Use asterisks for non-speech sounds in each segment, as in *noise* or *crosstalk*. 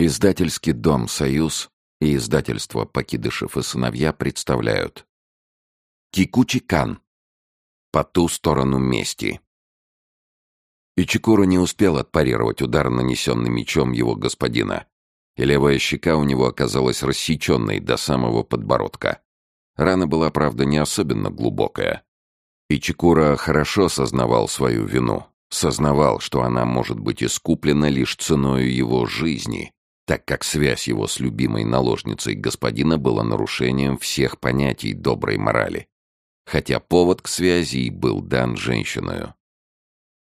Издательский дом «Союз» и издательство «Покидышев и сыновья» представляют Кикучи Кан «По ту сторону мести» Ичикура не успел отпарировать удар, нанесенный мечом его господина, и левая щека у него оказалась рассеченной до самого подбородка. Рана была, правда, не особенно глубокая. Ичикура хорошо сознавал свою вину, сознавал, что она может быть искуплена лишь ценою его жизни, так как связь его с любимой наложницей господина была нарушением всех понятий доброй морали, хотя повод к связи и был дан женщиною.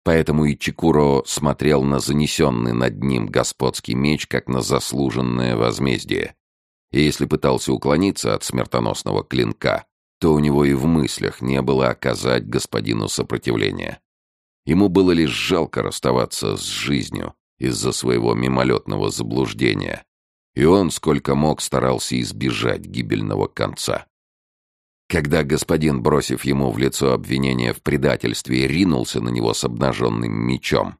Поэтому и Чикуро смотрел на занесенный над ним господский меч как на заслуженное возмездие. И если пытался уклониться от смертоносного клинка, то у него и в мыслях не было оказать господину сопротивления. Ему было лишь жалко расставаться с жизнью, из-за своего мимолетного заблуждения, и он, сколько мог, старался избежать гибельного конца. Когда господин, бросив ему в лицо обвинение в предательстве, ринулся на него с обнаженным мечом,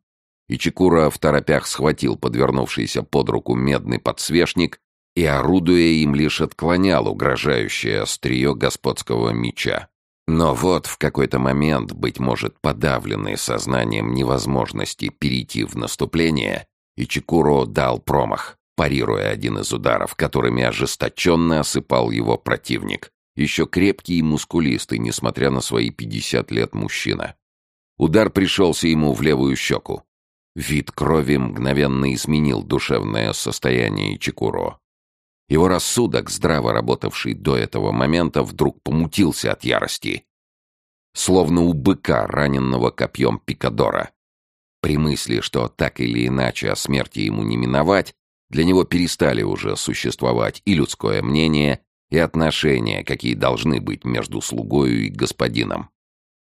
и Чекура в торопях схватил подвернувшийся под руку медный подсвечник и, орудуя им, лишь отклонял угрожающее острие господского меча. Но вот в какой-то момент, быть может, подавленный сознанием невозможности перейти в наступление, Ичикуро дал промах, парируя один из ударов, которыми ожесточенно осыпал его противник, еще крепкий и мускулистый, несмотря на свои 50 лет мужчина. Удар пришелся ему в левую щеку. Вид крови мгновенно изменил душевное состояние Ичикуро. Его рассудок, здраво работавший до этого момента, вдруг помутился от ярости. Словно у быка, раненного копьем пикадора. При мысли, что так или иначе о смерти ему не миновать, для него перестали уже существовать и людское мнение, и отношения, какие должны быть между слугою и господином.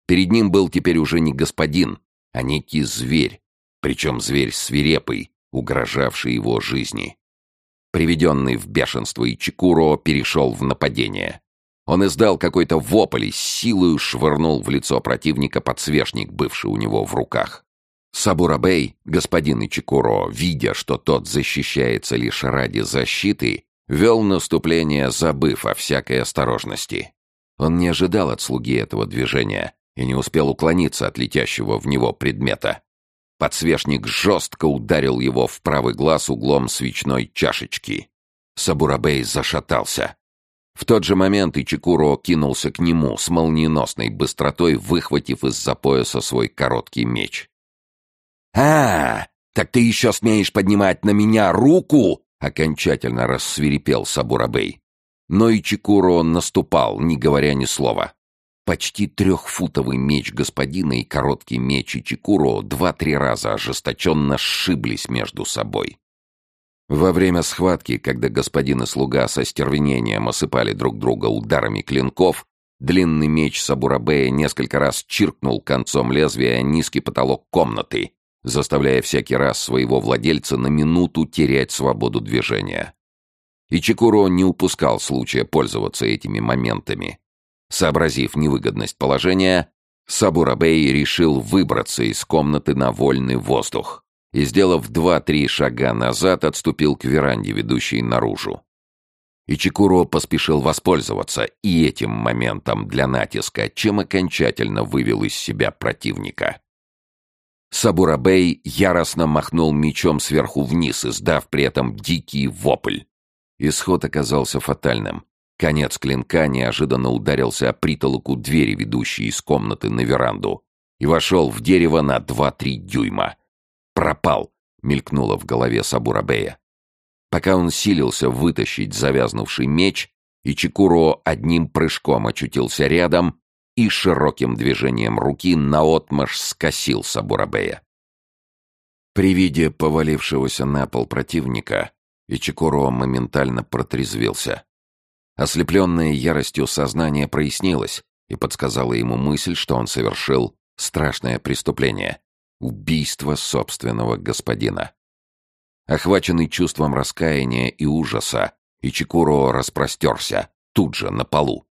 Перед ним был теперь уже не господин, а некий зверь, причем зверь свирепый, угрожавший его жизни. Приведенный в бешенство Ичикуро перешел в нападение. Он издал какой-то вопль и с силою швырнул в лицо противника подсвечник, бывший у него в руках. Сабурабей, господин Ичикуро, видя, что тот защищается лишь ради защиты, вел наступление, забыв о всякой осторожности. Он не ожидал от слуги этого движения и не успел уклониться от летящего в него предмета. Подсвечник жестко ударил его в правый глаз углом свечной чашечки. Сабурабей зашатался. В тот же момент Ичикуро кинулся к нему с молниеносной быстротой, выхватив из-за пояса свой короткий меч. «А, так ты еще смеешь поднимать на меня руку?» — окончательно рассвирепел Сабурабей. Но Ичикуро наступал, не говоря ни слова. Почти трехфутовый меч господина и короткий меч Ичикуро два-три раза ожесточенно сшиблись между собой. Во время схватки, когда господин и слуга со стервенением осыпали друг друга ударами клинков, длинный меч Сабурабея несколько раз чиркнул концом лезвия низкий потолок комнаты, заставляя всякий раз своего владельца на минуту терять свободу движения. Ичикуро не упускал случая пользоваться этими моментами — Сообразив невыгодность положения, Сабурабей решил выбраться из комнаты на вольный воздух и, сделав два-три шага назад, отступил к веранде, ведущей наружу. Ичикуро поспешил воспользоваться и этим моментом для натиска, чем окончательно вывел из себя противника. Сабурабей яростно махнул мечом сверху вниз, издав при этом дикий вопль. Исход оказался фатальным. Конец клинка неожиданно ударился о притолоку двери, ведущей из комнаты на веранду, и вошел в дерево на два-три дюйма. «Пропал!» — мелькнуло в голове Сабурабея. Пока он силился вытащить завязнувший меч, Ичикуро одним прыжком очутился рядом и широким движением руки наотмашь скосил Сабурабея. При виде повалившегося на пол противника Ичикуро моментально протрезвился. Ослепленное яростью сознание прояснилось и подсказало ему мысль, что он совершил страшное преступление — убийство собственного господина. Охваченный чувством раскаяния и ужаса, Ичикуро распростерся, тут же, на полу.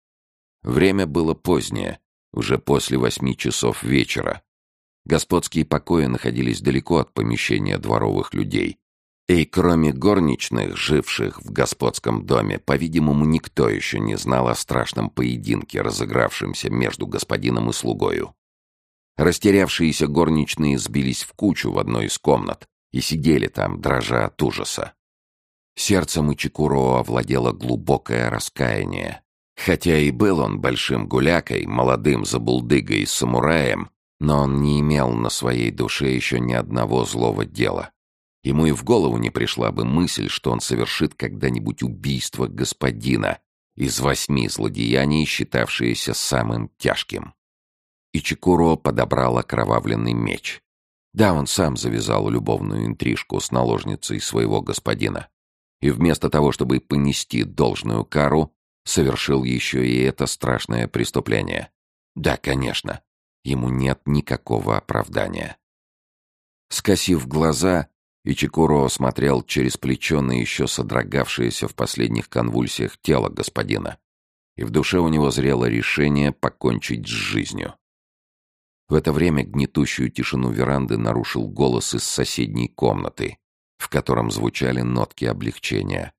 Время было позднее, уже после восьми часов вечера. Господские покои находились далеко от помещения дворовых людей, И кроме горничных, живших в господском доме, по-видимому, никто еще не знал о страшном поединке, разыгравшемся между господином и слугою. Растерявшиеся горничные сбились в кучу в одной из комнат и сидели там, дрожа от ужаса. Сердцем Ичикуро овладело глубокое раскаяние. Хотя и был он большим гулякой, молодым забулдыгой и самураем, но он не имел на своей душе еще ни одного злого дела. Ему и в голову не пришла бы мысль, что он совершит когда-нибудь убийство господина из восьми злодеяний, считавшееся самым тяжким. И Чикуро подобрал окровавленный меч. Да, он сам завязал любовную интрижку с наложницей своего господина. И вместо того, чтобы понести должную кару, совершил еще и это страшное преступление. Да, конечно, ему нет никакого оправдания. Скосив глаза, Ичикуро смотрел через плечо на еще содрогавшееся в последних конвульсиях тело господина. И в душе у него зрело решение покончить с жизнью. В это время гнетущую тишину веранды нарушил голос из соседней комнаты, в котором звучали нотки облегчения.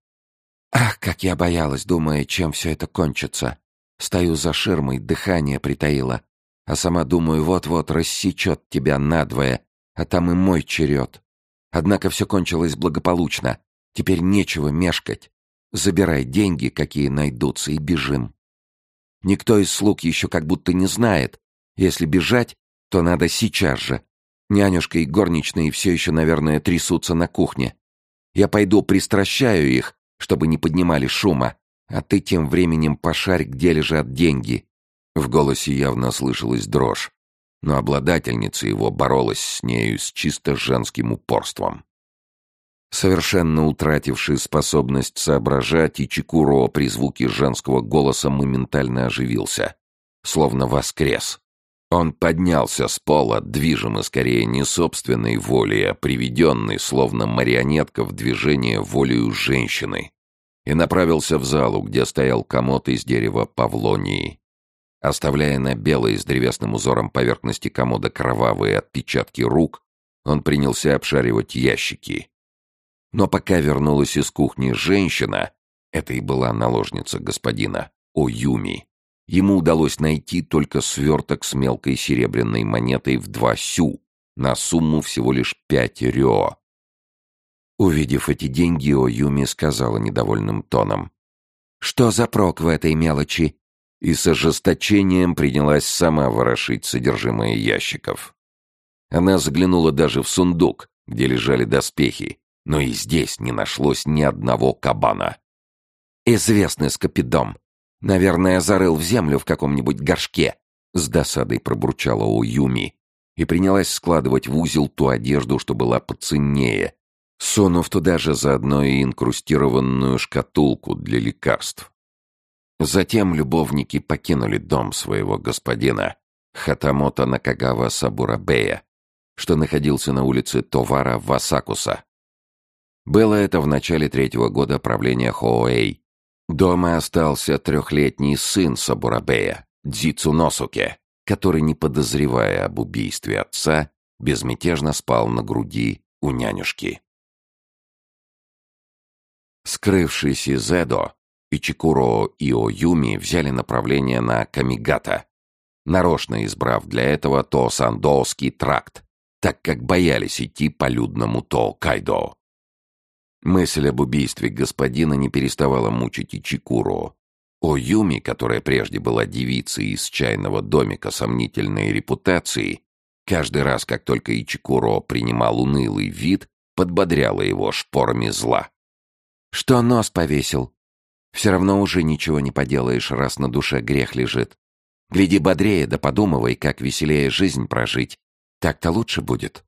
«Ах, как я боялась, думая, чем все это кончится! Стою за ширмой, дыхание притаило, а сама думаю, вот-вот рассечет тебя надвое, а там и мой черед. Однако все кончилось благополучно. Теперь нечего мешкать. Забирай деньги, какие найдутся, и бежим. Никто из слуг еще как будто не знает. Если бежать, то надо сейчас же. Нянюшка и горничные все еще, наверное, трясутся на кухне. Я пойду пристращаю их, чтобы не поднимали шума, а ты тем временем пошарь, где лежат деньги». В голосе явно слышалась дрожь но обладательница его боролась с нею с чисто женским упорством. Совершенно утративший способность соображать, Ичикуро при звуке женского голоса моментально оживился, словно воскрес. Он поднялся с пола, движимый скорее не собственной волей, а приведенной, словно марионетка в движение волею женщины, и направился в залу, где стоял комод из дерева павлонии. Оставляя на белой с древесным узором поверхности комода кровавые отпечатки рук, он принялся обшаривать ящики. Но пока вернулась из кухни женщина, это и была наложница господина, Оюми, ему удалось найти только сверток с мелкой серебряной монетой в два сю, на сумму всего лишь пять рё. Увидев эти деньги, Оюми сказала недовольным тоном. «Что за прок в этой мелочи? И с ожесточением принялась сама ворошить содержимое ящиков. Она заглянула даже в сундук, где лежали доспехи, но и здесь не нашлось ни одного кабана. «Известный скопидом. Наверное, зарыл в землю в каком-нибудь горшке», — с досадой пробурчала Уюми и принялась складывать в узел ту одежду, что была поценнее, сунув туда же заодно и инкрустированную шкатулку для лекарств. Затем любовники покинули дом своего господина, Хатамото Накагава Сабурабея, что находился на улице Товара Васакуса. Было это в начале третьего года правления Хоэй. Дома остался трехлетний сын Сабурабея, Дзицу Носуке, который, не подозревая об убийстве отца, безмятежно спал на груди у нянюшки. Скрывшись из Эдо, И Оюми взяли направление на Камигата, нарочно избрав для этого То-Сандоский тракт, так как боялись идти по людному То-Кайдо. Мысль об убийстве господина не переставала мучить Ичикуро. Оюми, которая прежде была девицей из чайного домика сомнительной репутации, каждый раз, как только Ичикуро принимал унылый вид, подбодряла его шпорами зла. «Что нос повесил? Все равно уже ничего не поделаешь, раз на душе грех лежит. Гляди бодрее, да подумывай, как веселее жизнь прожить. Так-то лучше будет.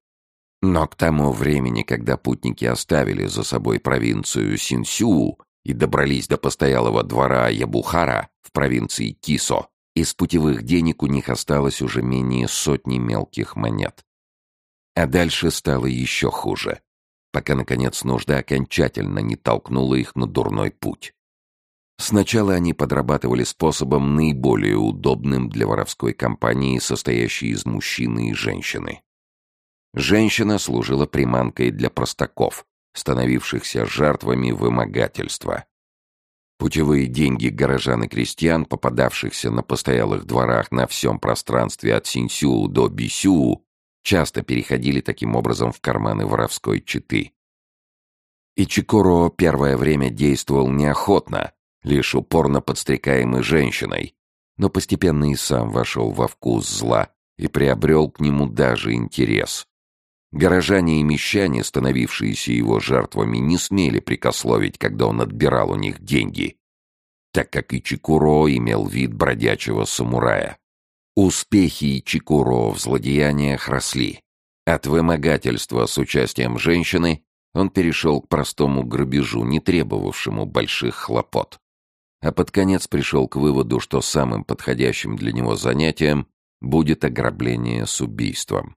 Но к тому времени, когда путники оставили за собой провинцию Синсю и добрались до постоялого двора Ябухара в провинции Кисо, из путевых денег у них осталось уже менее сотни мелких монет. А дальше стало еще хуже, пока, наконец, нужда окончательно не толкнула их на дурной путь. Сначала они подрабатывали способом наиболее удобным для воровской компании, состоящей из мужчины и женщины. Женщина служила приманкой для простаков, становившихся жертвами вымогательства. Путевые деньги горожан и крестьян, попадавшихся на постоялых дворах на всем пространстве от Синсю до Бисю, часто переходили таким образом в карманы воровской четы. Ичикуро первое время действовал неохотно, лишь упорно подстрекаемый женщиной, но постепенно и сам вошел во вкус зла и приобрел к нему даже интерес. Горожане и мещане, становившиеся его жертвами, не смели прикословить, когда он отбирал у них деньги, так как Ичикуро имел вид бродячего самурая. Успехи Ичикуро в злодеяниях росли. От вымогательства с участием женщины он перешел к простому грабежу, не требовавшему больших хлопот. А под конец пришел к выводу, что самым подходящим для него занятием будет ограбление с убийством.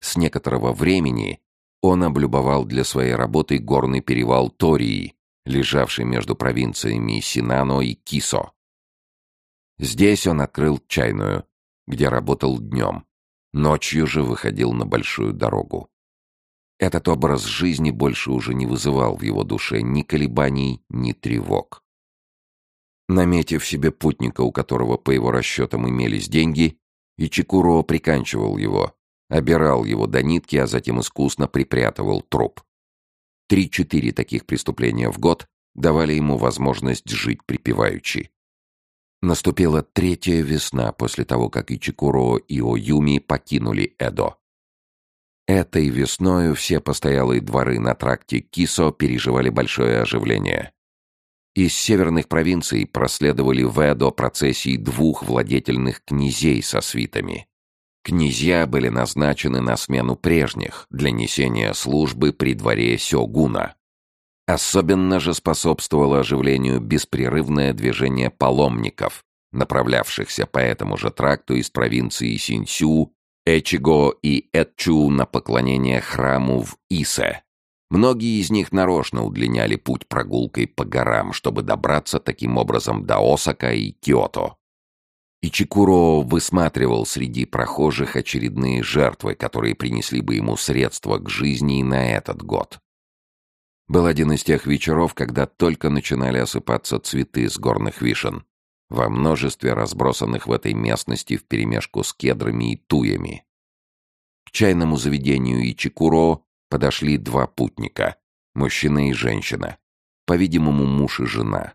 С некоторого времени он облюбовал для своей работы горный перевал Тории, лежавший между провинциями Синано и Кисо. Здесь он открыл чайную, где работал днем. Ночью же выходил на большую дорогу. Этот образ жизни больше уже не вызывал в его душе ни колебаний, ни тревог. Наметив себе путника, у которого, по его расчетам, имелись деньги, Ичикуро приканчивал его, обирал его до нитки, а затем искусно припрятывал труп. Три-четыре таких преступления в год давали ему возможность жить припеваючи. Наступила третья весна после того, как Ичикуро и Оюми покинули Эдо. Этой весною все постоялые дворы на тракте Кисо переживали большое оживление. Из северных провинций проследовали в Эдо процессии двух владетельных князей со свитами. Князья были назначены на смену прежних для несения службы при дворе Сёгуна. Особенно же способствовало оживлению беспрерывное движение паломников, направлявшихся по этому же тракту из провинции Синсю, Эчиго и Этчу на поклонение храму в Исе. Многие из них нарочно удлиняли путь прогулкой по горам, чтобы добраться таким образом до Осака и Киото. Ичикуро высматривал среди прохожих очередные жертвы, которые принесли бы ему средства к жизни и на этот год. Был один из тех вечеров, когда только начинали осыпаться цветы с горных вишен, во множестве разбросанных в этой местности вперемешку с кедрами и туями. К чайному заведению Ичикуро подошли два путника — мужчина и женщина, по-видимому, муж и жена.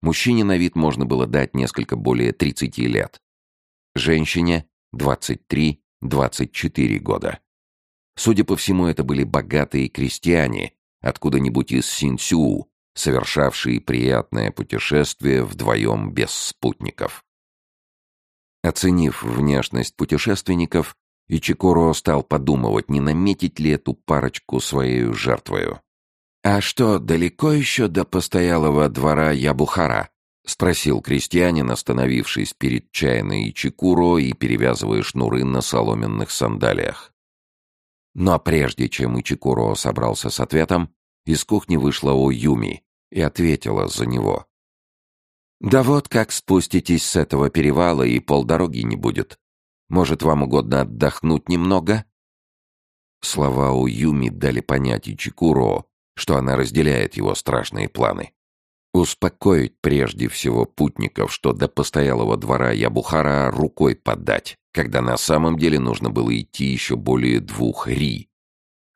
Мужчине на вид можно было дать несколько более 30 лет. Женщине — 23-24 года. Судя по всему, это были богатые крестьяне, откуда-нибудь из Синсю, совершавшие приятное путешествие вдвоем без спутников. Оценив внешность путешественников, Ичикоро стал подумывать, не наметить ли эту парочку своей жертвою. «А что, далеко еще до постоялого двора Ябухара?» — спросил крестьянин, остановившись перед чайной Ичикуро и перевязывая шнуры на соломенных сандалиях. Но прежде чем Ичикуро собрался с ответом, из кухни вышла Оюми и ответила за него. «Да вот как спуститесь с этого перевала, и полдороги не будет. Может, вам угодно отдохнуть немного?» Слова Оюми дали понять Ичикуро, что она разделяет его страшные планы. Успокоить прежде всего путников, что до постоялого двора Ябухара рукой подать, когда на самом деле нужно было идти еще более двух ри.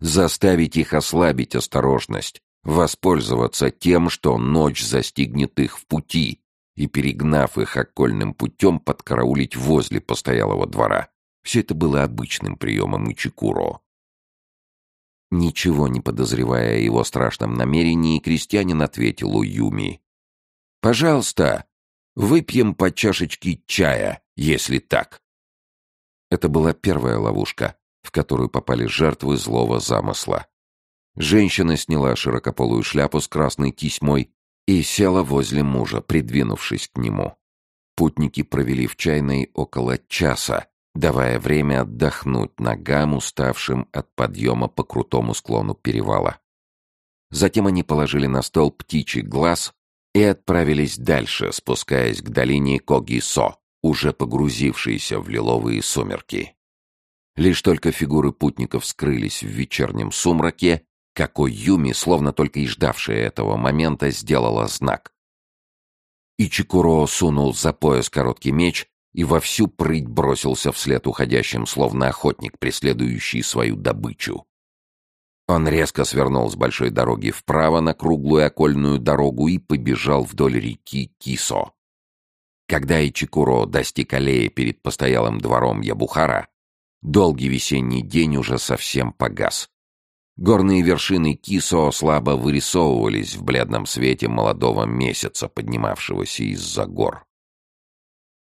Заставить их ослабить осторожность, воспользоваться тем, что ночь застигнет их в пути, и, перегнав их окольным путем, подкараулить возле постоялого двора. Все это было обычным приемом Ичикуро. Ничего не подозревая о его страшном намерении, крестьянин ответил Уюми. «Пожалуйста, выпьем по чашечке чая, если так». Это была первая ловушка, в которую попали жертвы злого замысла. Женщина сняла широкополую шляпу с красной тесьмой и села возле мужа, придвинувшись к нему. Путники провели в чайной около часа, давая время отдохнуть ногам, уставшим от подъема по крутому склону перевала. Затем они положили на стол птичий глаз и отправились дальше, спускаясь к долине Когисо, уже погрузившейся в лиловые сумерки. Лишь только фигуры путников скрылись в вечернем сумраке, какой Юми, словно только и ждавшая этого момента, сделала знак. Ичикуро сунул за пояс короткий меч и во всю прыть бросился вслед уходящим, словно охотник, преследующий свою добычу. Он резко свернул с большой дороги вправо на круглую окольную дорогу и побежал вдоль реки Кисо. Когда Ичикуро достиг аллеи перед постоялым двором Ябухара, долгий весенний день уже совсем погас. Горные вершины Кисо слабо вырисовывались в бледном свете молодого месяца, поднимавшегося из-за гор.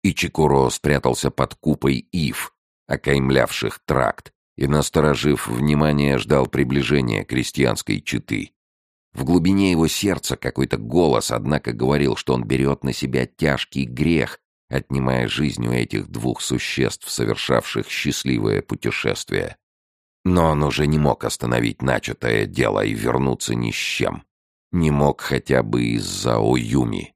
Ичикуро спрятался под купой ив, окаймлявших тракт, и, насторожив внимание, ждал приближения крестьянской четы. В глубине его сердца какой-то голос, однако, говорил, что он берет на себя тяжкий грех, отнимая жизнь у этих двух существ, совершавших счастливое путешествие. Но он уже не мог остановить начатое дело и вернуться ни с чем. Не мог хотя бы из-за Оюми.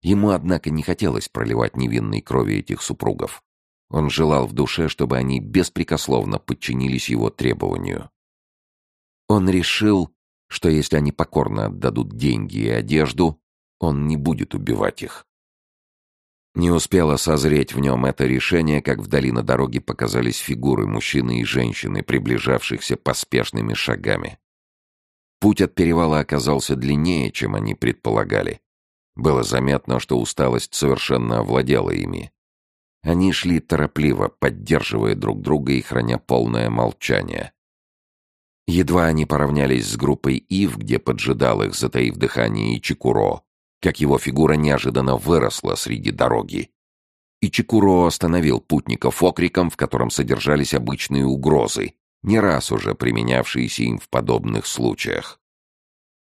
Ему, однако, не хотелось проливать невинной крови этих супругов. Он желал в душе, чтобы они беспрекословно подчинились его требованию. Он решил, что если они покорно отдадут деньги и одежду, он не будет убивать их. Не успело созреть в нем это решение, как вдали на дороге показались фигуры мужчины и женщины, приближавшихся поспешными шагами. Путь от перевала оказался длиннее, чем они предполагали. Было заметно, что усталость совершенно овладела ими. Они шли торопливо, поддерживая друг друга и храня полное молчание. Едва они поравнялись с группой Ив, где поджидал их, затаив дыхание, и Чикуро, как его фигура неожиданно выросла среди дороги. И Чикуро остановил путников окриком, в котором содержались обычные угрозы, не раз уже применявшиеся им в подобных случаях.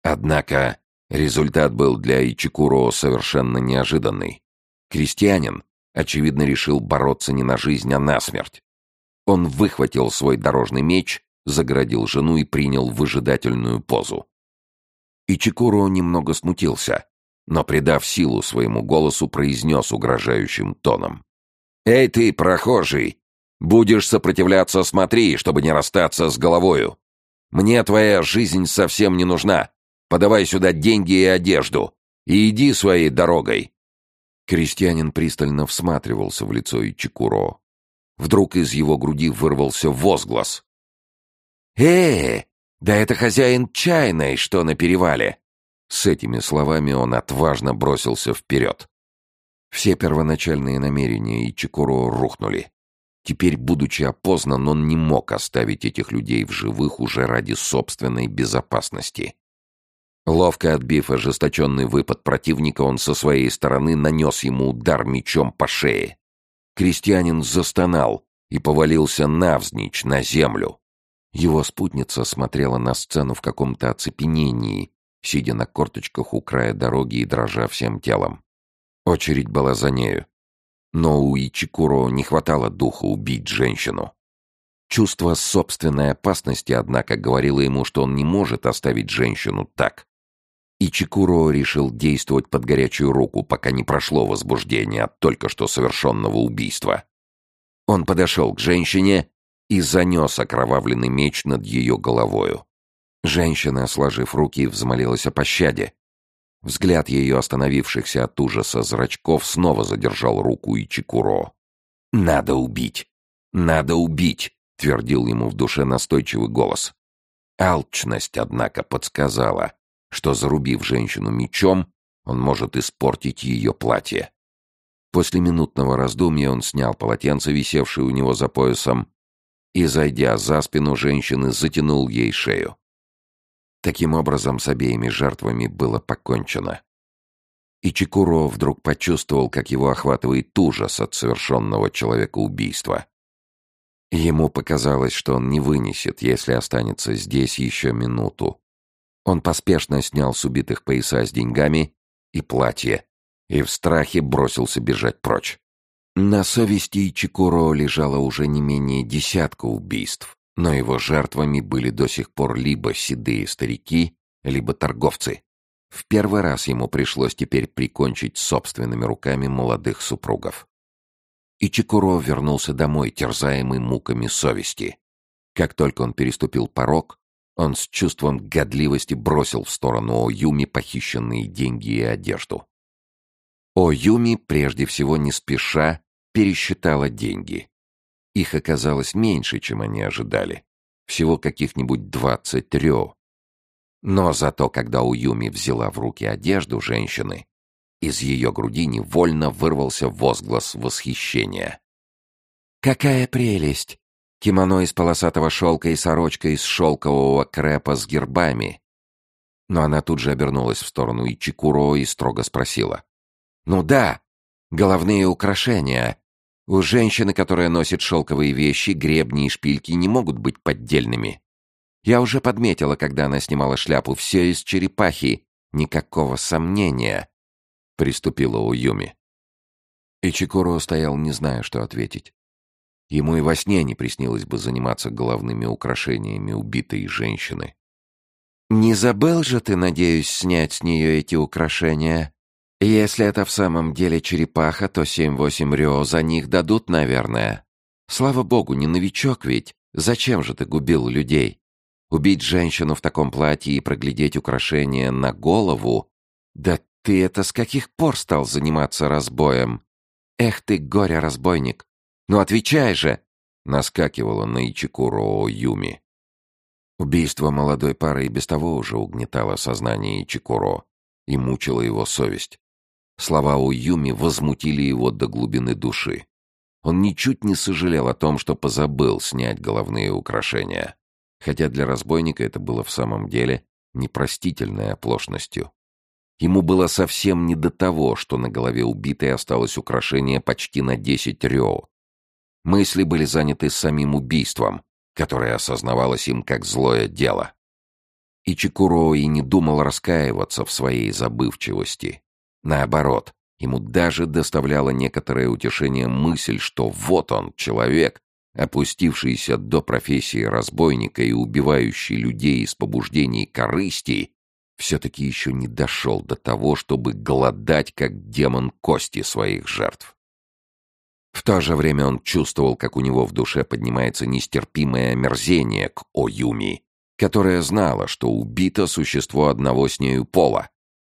Однако результат был для Ичикуро совершенно неожиданный. Крестьянин, очевидно, решил бороться не на жизнь, а на смерть. Он выхватил свой дорожный меч, загородил жену и принял выжидательную позу. Ичикуро немного смутился, но, придав силу своему голосу, произнес угрожающим тоном. «Эй ты, прохожий! Будешь сопротивляться, смотри, чтобы не расстаться с головою. Мне твоя жизнь совсем не нужна. Подавай сюда деньги и одежду. И иди своей дорогой». Крестьянин пристально всматривался в лицо Ичикуро. Вдруг из его груди вырвался возглас. «Э, да это хозяин чайной, что на перевале!» С этими словами он отважно бросился вперед. Все первоначальные намерения Ичикуро рухнули. Теперь, будучи опознан, он не мог оставить этих людей в живых уже ради собственной безопасности. Ловко отбив ожесточенный выпад противника, он со своей стороны нанес ему удар мечом по шее. Крестьянин застонал и повалился навзничь на землю. Его спутница смотрела на сцену в каком-то оцепенении, сидя на корточках у края дороги и дрожа всем телом. Очередь была за нею. Но у Ичикуро не хватало духа убить женщину. Чувство собственной опасности, однако, говорило ему, что он не может оставить женщину так. Ичикуро решил действовать под горячую руку, пока не прошло возбуждение от только что совершенного убийства. Он подошел к женщине и занес окровавленный меч над ее головою. Женщина, сложив руки, взмолилась о пощаде. Взгляд ее остановившихся от ужаса зрачков снова задержал руку Ичикуро. «Надо убить! Надо убить!» — твердил ему в душе настойчивый голос. Алчность, однако, подсказала, что, зарубив женщину мечом, он может испортить ее платье. После минутного раздумья он снял полотенце, висевшее у него за поясом, и, зайдя за спину женщины, затянул ей шею. Таким образом, с обеими жертвами было покончено. И Чикуро вдруг почувствовал, как его охватывает ужас от совершенного человека-убийства. Ему показалось, что он не вынесет, если останется здесь еще минуту. Он поспешно снял с убитых пояса с деньгами и платье, и в страхе бросился бежать прочь. На совести Чикуро лежало уже не менее десятка убийств, но его жертвами были до сих пор либо седые старики, либо торговцы. В первый раз ему пришлось теперь прикончить собственными руками молодых супругов. И Чикуро вернулся домой, терзаемый муками совести. Как только он переступил порог, Он с чувством годливости бросил в сторону Оюми похищенные деньги и одежду. Оюми, прежде всего не спеша, пересчитала деньги. Их оказалось меньше, чем они ожидали. Всего каких-нибудь двадцать рё. Но зато, когда Уюми взяла в руки одежду женщины, из ее груди невольно вырвался возглас восхищения. «Какая прелесть! Кимоно из полосатого шелка и сорочка из шелкового крепа с гербами!» Но она тут же обернулась в сторону Ичикуро и строго спросила. «Ну да, головные украшения. У женщины, которая носит шелковые вещи, гребни и шпильки не могут быть поддельными. Я уже подметила, когда она снимала шляпу, все из черепахи. Никакого сомнения приступила Уюми. Ичикуро стоял, не зная, что ответить. Ему и во сне не приснилось бы заниматься головными украшениями убитой женщины. «Не забыл же ты, надеюсь, снять с нее эти украшения? Если это в самом деле черепаха, то семь-восемь рё за них дадут, наверное. Слава богу, не новичок ведь. Зачем же ты губил людей? Убить женщину в таком платье и проглядеть украшения на голову? Да ты это с каких пор стал заниматься разбоем? Эх ты, горе-разбойник! Ну отвечай же!» Наскакивала на Ичикуро Юми. Убийство молодой пары и без того уже угнетало сознание Ичикуро и мучило его совесть. Слова у Юми возмутили его до глубины души. Он ничуть не сожалел о том, что позабыл снять головные украшения, хотя для разбойника это было в самом деле непростительной оплошностью. Ему было совсем не до того, что на голове убитой осталось украшение почти на десять рё. Мысли были заняты самим убийством, которое осознавалось им как злое дело. И Чикуро и не думал раскаиваться в своей забывчивости. Наоборот, ему даже доставляло некоторое утешение мысль, что вот он, человек, опустившийся до профессии разбойника и убивающий людей из побуждений корысти, все-таки еще не дошел до того, чтобы голодать, как демон кости своих жертв. В то же время он чувствовал, как у него в душе поднимается нестерпимое омерзение к Оюми, которая знала, что убито существо одного с нею пола,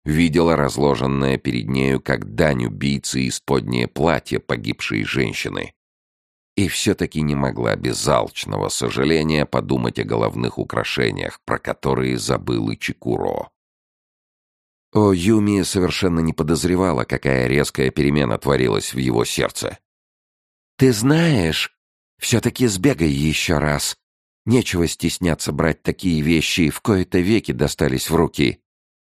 видела разложенное перед нею как дань убийцы исподнее платье погибшей женщины. И все-таки не могла без алчного сожаления подумать о головных украшениях, про которые забыл и Чикуро. О Юми совершенно не подозревала, какая резкая перемена творилась в его сердце. «Ты знаешь, все-таки сбегай еще раз. Нечего стесняться брать такие вещи, в кои-то веки достались в руки.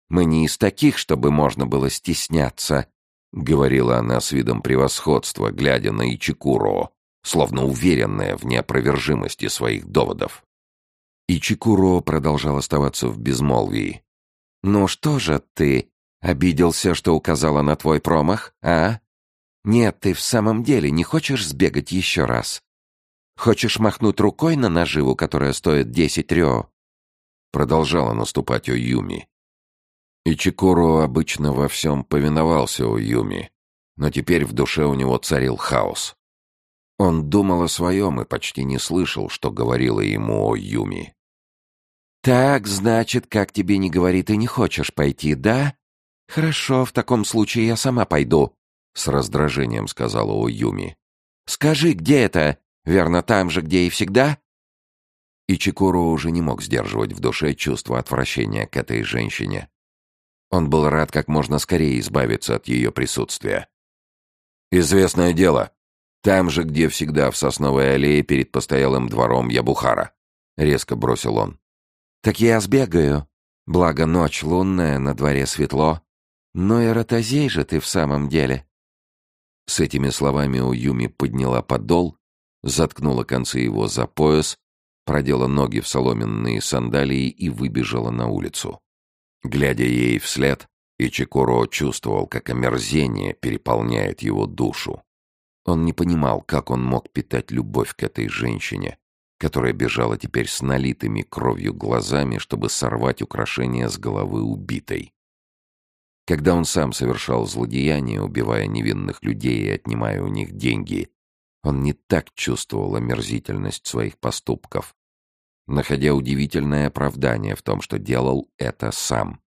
Мы не из таких, чтобы можно было стесняться», — говорила она с видом превосходства, глядя на Ичикуро, словно уверенная в неопровержимости своих доводов. Ичикуро продолжал оставаться в безмолвии. «Ну что же ты, обиделся, что указала на твой промах, а? Нет, ты в самом деле не хочешь сбегать еще раз? Хочешь махнуть рукой на наживу, которая стоит десять рё?» Продолжала наступать Оюми. Ичикуру обычно во всем повиновался Оюми, но теперь в душе у него царил хаос. Он думал о своем и почти не слышал, что говорила ему Оюми. «Так, значит, как тебе не говори, ты не хочешь пойти, да? Хорошо, в таком случае я сама пойду», — с раздражением сказала Уюми. «Скажи, где это? Верно, там же, где и всегда?» И Чикуру уже не мог сдерживать в душе чувство отвращения к этой женщине. Он был рад как можно скорее избавиться от ее присутствия. «Известное дело. Там же, где всегда, в сосновой аллее перед постоялым двором Ябухара», — резко бросил он. «Так я сбегаю. Благо ночь лунная, на дворе светло. Но и ротозей же ты в самом деле». С этими словами Уюми подняла подол, заткнула концы его за пояс, продела ноги в соломенные сандалии и выбежала на улицу. Глядя ей вслед, Ичикуро чувствовал, как омерзение переполняет его душу. Он не понимал, как он мог питать любовь к этой женщине, которая бежала теперь с налитыми кровью глазами, чтобы сорвать украшения с головы убитой. Когда он сам совершал злодеяния, убивая невинных людей и отнимая у них деньги, он не так чувствовал омерзительность своих поступков. Находя удивительное оправдание в том, что делал это сам.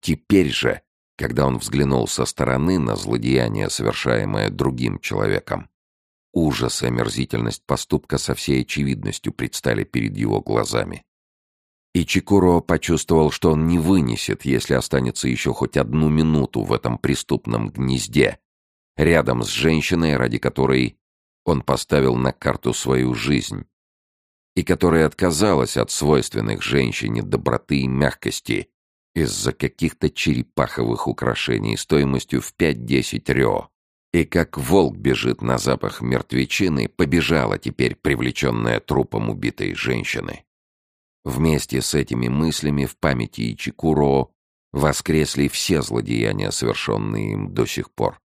Теперь же, когда он взглянул со стороны на злодеяние, совершаемое другим человеком, ужас и омерзительность поступка со всей очевидностью предстали перед его глазами. И Чикуро почувствовал, что он не вынесет, если останется еще хоть одну минуту в этом преступном гнезде, рядом с женщиной, ради которой он поставил на карту свою жизнь, и которая отказалась от свойственных женщине доброты и мягкости из-за каких-то черепаховых украшений стоимостью в 5-10 рё. И как волк бежит на запах мертвечины, побежала теперь привлеченная трупом убитой женщины. Вместе с этими мыслями в памяти Ичикуро воскресли все злодеяния, совершенные им до сих пор.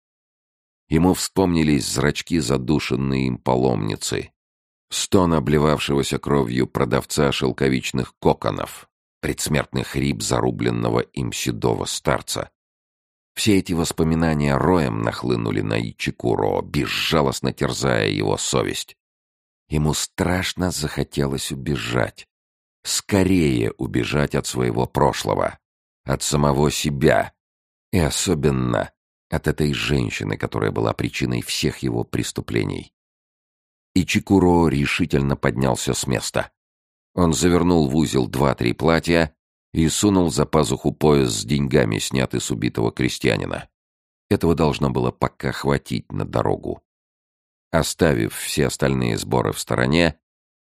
Ему вспомнились зрачки задушенной им паломницы, стон обливавшегося кровью продавца шелковичных коконов, предсмертный хрип зарубленного им седого старца. Все эти воспоминания роем нахлынули на Ичикуро, безжалостно терзая его совесть. Ему страшно захотелось убежать. Скорее убежать от своего прошлого, от самого себя и особенно от этой женщины, которая была причиной всех его преступлений. И Чикуро решительно поднялся с места. Он завернул в узел два-три платья и сунул за пазуху пояс с деньгами, снятый с убитого крестьянина. Этого должно было пока хватить на дорогу. Оставив все остальные сборы в стороне,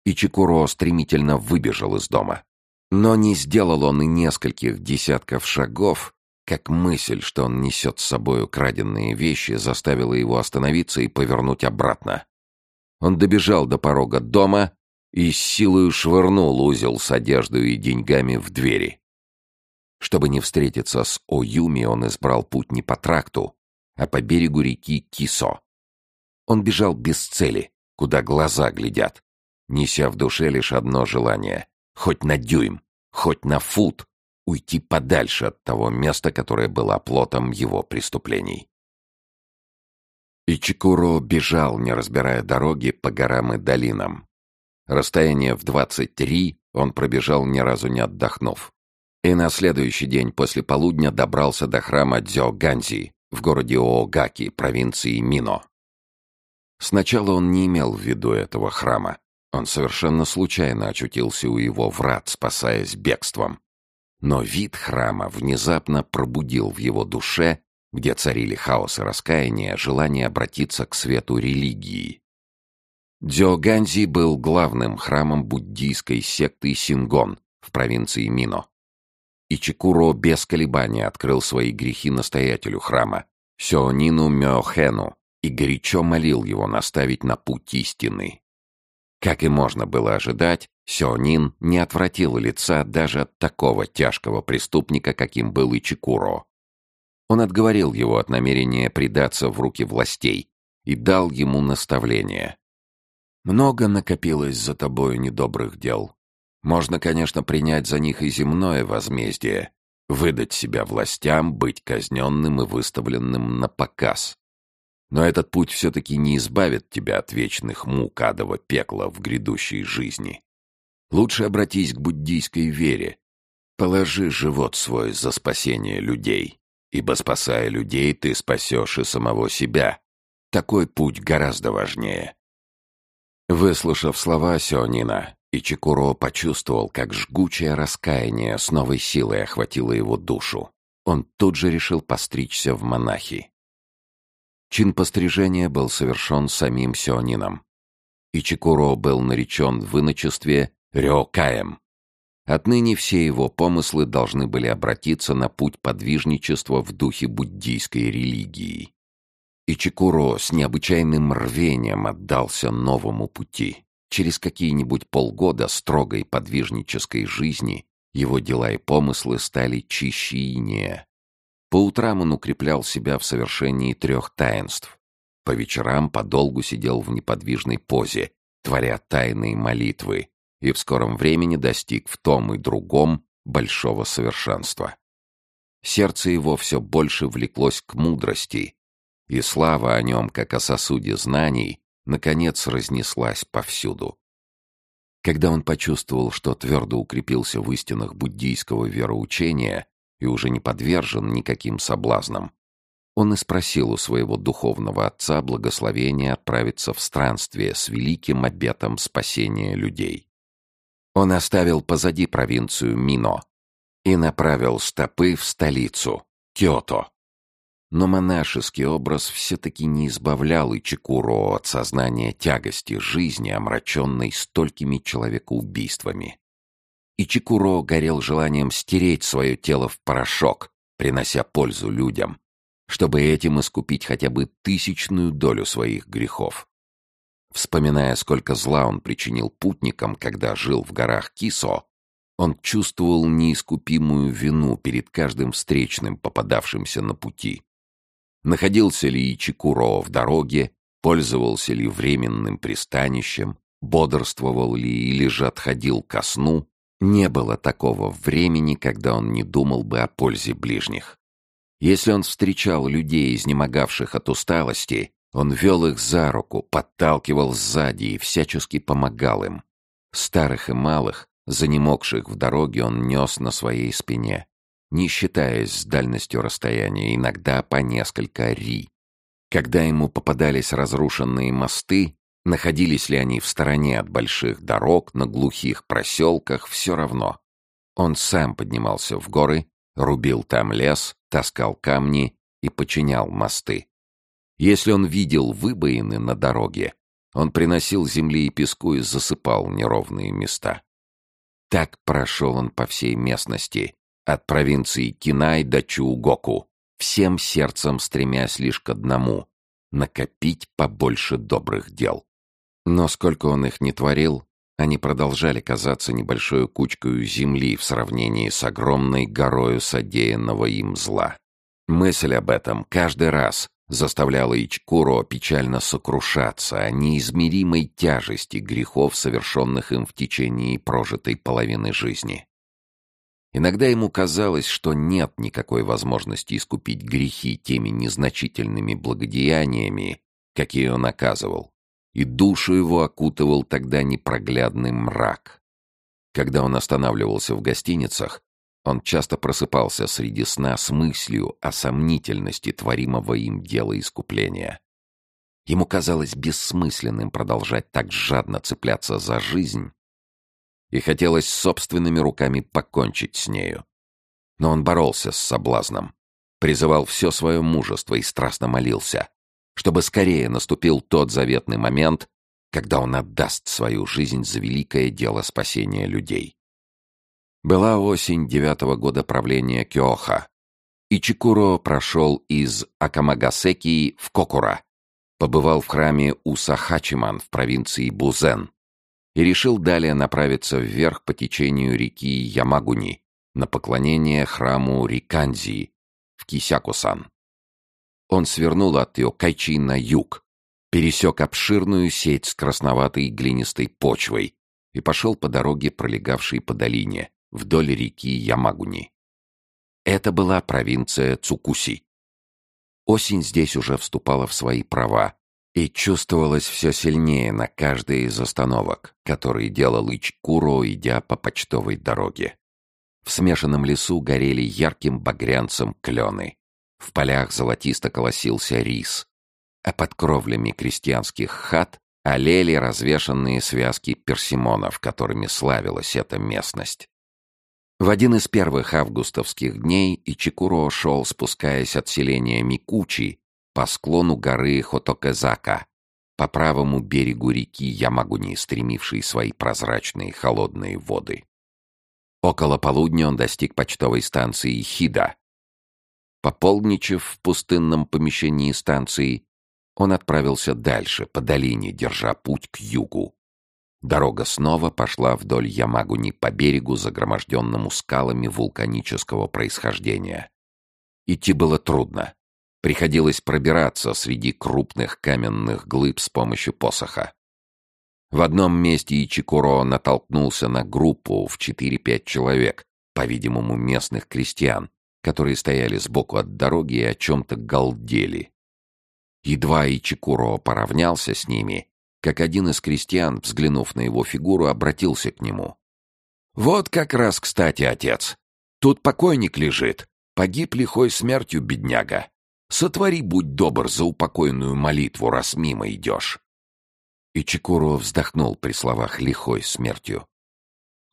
Ичикуро стремительно выбежал из дома. Но не сделал он и нескольких десятков шагов, как мысль, что он несет с собой украденные вещи, заставила его остановиться и повернуть обратно. Он добежал до порога дома и с силой швырнул узел с одеждой и деньгами в двери. Чтобы не встретиться с Оюми, он избрал путь не по тракту, а по берегу реки Кисо. Он бежал без цели, куда глаза глядят, неся в душе лишь одно желание — хоть на дюйм, хоть на фут уйти подальше от того места, которое было плотом его преступлений. Ичикуро бежал, не разбирая дороги, по горам и долинам. Расстояние в двадцать три он пробежал, ни разу не отдохнув. И на следующий день после полудня добрался до храма Дзёганзи в городе Оогаки, провинции Мино. Сначала он не имел в виду этого храма. Он совершенно случайно очутился у его врат, спасаясь бегством. Но вид храма внезапно пробудил в его душе, где царили хаос и раскаяние, желание обратиться к свету религии. Дзёганзи был главным храмом буддийской секты Сингон в провинции Мино. Ичикуро без колебания открыл свои грехи настоятелю храма, Сёнину Мёхэну, и горячо молил его наставить на путь истины. Как и можно было ожидать, Сёнин не отвратил лица даже от такого тяжкого преступника, каким был Ичикуро. Он отговорил его от намерения предаться в руки властей и дал ему наставление. «Много накопилось за тобою недобрых дел. Можно, конечно, принять за них и земное возмездие, выдать себя властям, быть казненным и выставленным на показ. Но этот путь все-таки не избавит тебя от вечных мук адова пекла в грядущей жизни. Лучше обратись к буддийской вере. Положи живот свой за спасение людей, ибо, спасая людей, ты спасешь и самого себя. Такой путь гораздо важнее. Выслушав слова Сёнина, Ичикуро почувствовал, как жгучее раскаяние с новой силой охватило его душу. Он тут же решил постричься в монахи. Чин пострижения был совершен самим Сионином. Ичикуро был наречен в иночестве Рёкаем. Отныне все его помыслы должны были обратиться на путь подвижничества в духе буддийской религии. Ичикуро с необычайным рвением отдался новому пути. Через какие-нибудь полгода строгой подвижнической жизни его дела и помыслы стали чище и инея. По утрам он укреплял себя в совершении трех таинств. По вечерам подолгу сидел в неподвижной позе, творя тайные молитвы, и в скором времени достиг в том и другом большого совершенства. Сердце его все больше влеклось к мудрости, и слава о нем, как о сосуде знаний, наконец разнеслась повсюду. Когда он почувствовал, что твердо укрепился в истинах буддийского вероучения и уже не подвержен никаким соблазнам, он и спросил у своего духовного отца благословения отправиться в странствие с великим обетом спасения людей. Он оставил позади провинцию Мино и направил стопы в столицу, Киото. Но монашеский образ все-таки не избавлял Ичикуро от сознания тягости жизни, омраченной столькими человекоубийствами. Ичикуро горел желанием стереть свое тело в порошок, принося пользу людям, чтобы этим искупить хотя бы тысячную долю своих грехов. Вспоминая, сколько зла он причинил путникам, когда жил в горах Кисо, он чувствовал неискупимую вину перед каждым встречным, попадавшимся на пути. Находился ли Ичикуро в дороге, пользовался ли временным пристанищем, бодрствовал ли или же отходил ко сну, не было такого времени, когда он не думал бы о пользе ближних. Если он встречал людей, изнемогавших от усталости, он вел их за руку, подталкивал сзади и всячески помогал им. Старых и малых, занемогших в дороге, он нес на своей спине не считаясь с дальностью расстояния, иногда по несколько ри. Когда ему попадались разрушенные мосты, находились ли они в стороне от больших дорог, на глухих проселках, все равно. Он сам поднимался в горы, рубил там лес, таскал камни и починял мосты. Если он видел выбоины на дороге, он приносил земли и песку и засыпал неровные места. Так прошел он по всей местности, от провинции Кинай до Чуугоку, всем сердцем стремясь лишь к одному — накопить побольше добрых дел. Но сколько он их не творил, они продолжали казаться небольшой кучкой земли в сравнении с огромной горою содеянного им зла. Мысль об этом каждый раз заставляла Ичкуро печально сокрушаться о неизмеримой тяжести грехов, совершенных им в течение прожитой половины жизни. Иногда ему казалось, что нет никакой возможности искупить грехи теми незначительными благодеяниями, какие он оказывал, и душу его окутывал тогда непроглядный мрак. Когда он останавливался в гостиницах, он часто просыпался среди сна с мыслью о сомнительности творимого им дела искупления. Ему казалось бессмысленным продолжать так жадно цепляться за жизнь, и хотелось собственными руками покончить с нею. Но он боролся с соблазном, призывал все свое мужество и страстно молился, чтобы скорее наступил тот заветный момент, когда он отдаст свою жизнь за великое дело спасения людей. Была осень девятого года правления Кёха, и Чикуро прошел из Акамагасеки в Кокура, побывал в храме Усахачиман в провинции Бузен, и решил далее направиться вверх по течению реки Ямагуни на поклонение храму Риканзи в Кисякусан. Он свернул от Йокайчи на юг, пересек обширную сеть с красноватой глинистой почвой и пошел по дороге, пролегавшей по долине, вдоль реки Ямагуни. Это была провинция Цукуси. Осень здесь уже вступала в свои права, и чувствовалось все сильнее на каждой из остановок, которые делал Ичкуро, идя по почтовой дороге. В смешанном лесу горели ярким багрянцем клены. В полях золотисто колосился рис, а под кровлями крестьянских хат олели развешанные связки персимонов, которыми славилась эта местность. В один из первых августовских дней Ичикуро шел, спускаясь от селения Микучи, по склону горы Хотоказака, по правому берегу реки Ямагуни, стремившей свои прозрачные холодные воды. Около полудня он достиг почтовой станции Хида. Пополничав в пустынном помещении станции, он отправился дальше, по долине, держа путь к югу. Дорога снова пошла вдоль Ямагуни по берегу, загроможденному скалами вулканического происхождения. Идти было трудно. Приходилось пробираться среди крупных каменных глыб с помощью посоха. В одном месте Ичикуро натолкнулся на группу в 4-5 человек, по-видимому, местных крестьян, которые стояли сбоку от дороги и о чем-то галдели. Едва Ичикуро поравнялся с ними, как один из крестьян, взглянув на его фигуру, обратился к нему. «Вот как раз, кстати, отец. Тут покойник лежит. Погиб лихой смертью бедняга. Сотвори, будь добр, за упокойную молитву, раз мимо идешь». И Чекуро вздохнул при словах «лихой смертью».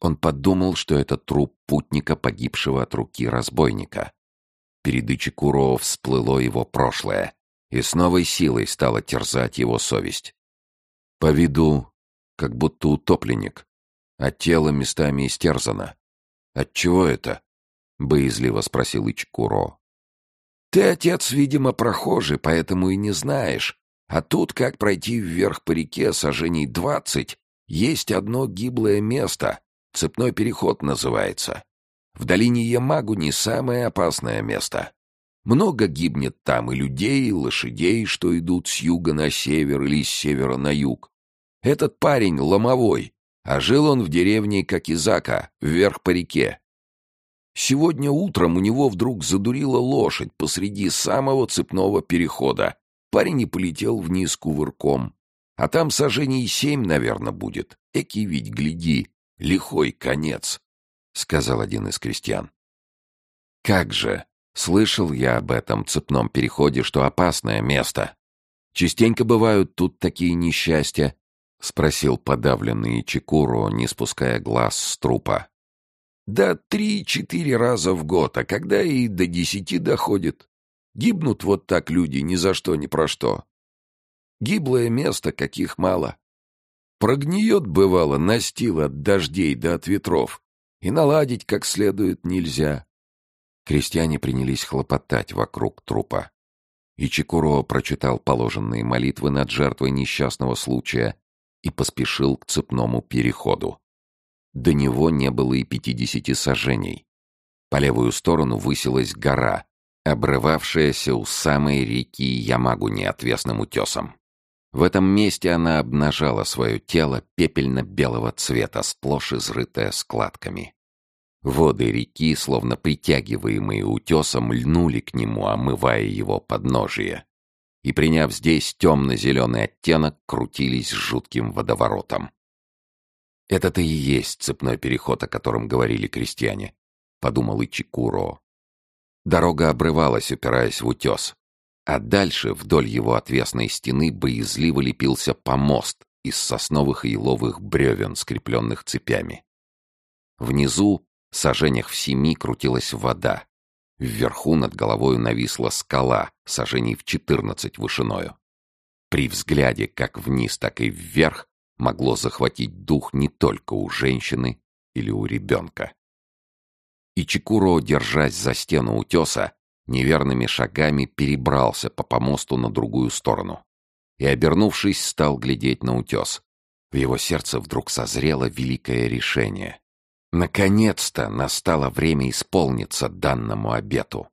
Он подумал, что это труп путника, погибшего от руки разбойника. Перед Ичикуро всплыло его прошлое, и с новой силой стала терзать его совесть. По виду, как будто утопленник, а тело местами истерзано. «Отчего это?» — боязливо спросил Ичикуро. «Ты, отец, видимо, прохожий, поэтому и не знаешь. А тут, как пройти вверх по реке сажений двадцать, есть одно гиблое место, цепной переход называется. В долине Ямагу не самое опасное место. Много гибнет там и людей, и лошадей, что идут с юга на север или с севера на юг. Этот парень ломовой, а жил он в деревне Какизака, вверх по реке. Сегодня утром у него вдруг задурила лошадь посреди самого цепного перехода. Парень и полетел вниз кувырком. А там сажений семь, наверное, будет. Эки ведь, гляди, лихой конец, — сказал один из крестьян. Как же, Слышал я об этом цепном переходе, что опасное место. Частенько бывают тут такие несчастья, — спросил подавленный Чекуру, не спуская глаз с трупа. «Да три-четыре раза в год, а когда и до десяти доходит. Гибнут вот так люди ни за что ни про что. Гиблое место, каких мало. Прогниет, бывало, настил от дождей да от ветров, и наладить как следует нельзя. Крестьяне принялись хлопотать вокруг трупа. И Чекуро прочитал положенные молитвы над жертвой несчастного случая и поспешил к цепному переходу. До него не было и пятидесяти сажений. По левую сторону высилась гора, обрывавшаяся у самой реки Ямагуни отвесным утесом. В этом месте она обнажала свое тело пепельно-белого цвета, сплошь изрытое складками. Воды реки, словно притягиваемые утесом, льнули к нему, омывая его подножие. И, приняв здесь темно-зеленый оттенок, крутились жутким водоворотом. «Это-то и есть цепной переход, о котором говорили крестьяне», — подумал Ичикуро. Дорога обрывалась, упираясь в утес, а дальше вдоль его отвесной стены боязливо лепился помост из сосновых и еловых бревен, скрепленных цепями. Внизу сажениях в семи крутилась вода. Вверху над головой нависла скала, сажений в четырнадцать вышиною. При взгляде как вниз, так и вверх могло захватить дух не только у женщины или у ребенка. И Чекуро, держась за стену утеса, неверными шагами перебрался по помосту на другую сторону и, обернувшись, стал глядеть на утес. В его сердце вдруг созрело великое решение. Наконец-то настало время исполниться данному обету.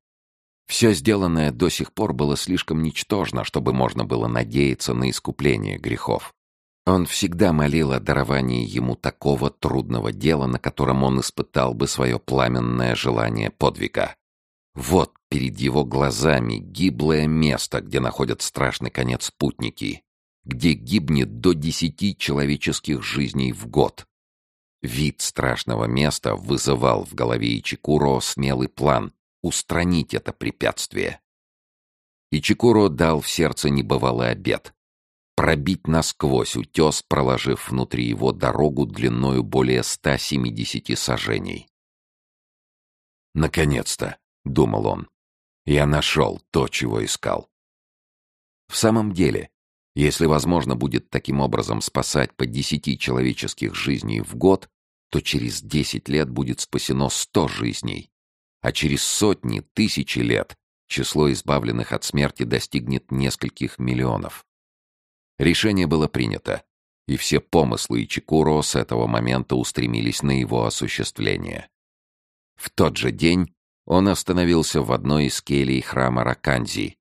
Все сделанное до сих пор было слишком ничтожно, чтобы можно было надеяться на искупление грехов. Он всегда молил о даровании ему такого трудного дела, на котором он испытал бы свое пламенное желание подвига. Вот перед его глазами гиблое место, где находят страшный конец путники, где гибнет до десяти человеческих жизней в год, Вид страшного места вызывал в голове Ичикуро смелый план устранить это препятствие. Ичикуро дал в сердце небывалый обед — пробить насквозь утес, проложив внутри его дорогу длиною более 170 сажений. «Наконец-то!» — думал он. «Я нашел то, чего искал». В самом деле, если возможно будет таким образом спасать по десяти человеческих жизней в год, то через десять лет будет спасено сто жизней, а через сотни, тысячи лет число избавленных от смерти достигнет нескольких миллионов. Решение было принято, и все помыслы Ичикуро с этого момента устремились на его осуществление. В тот же день он остановился в одной из келей храма Раканзи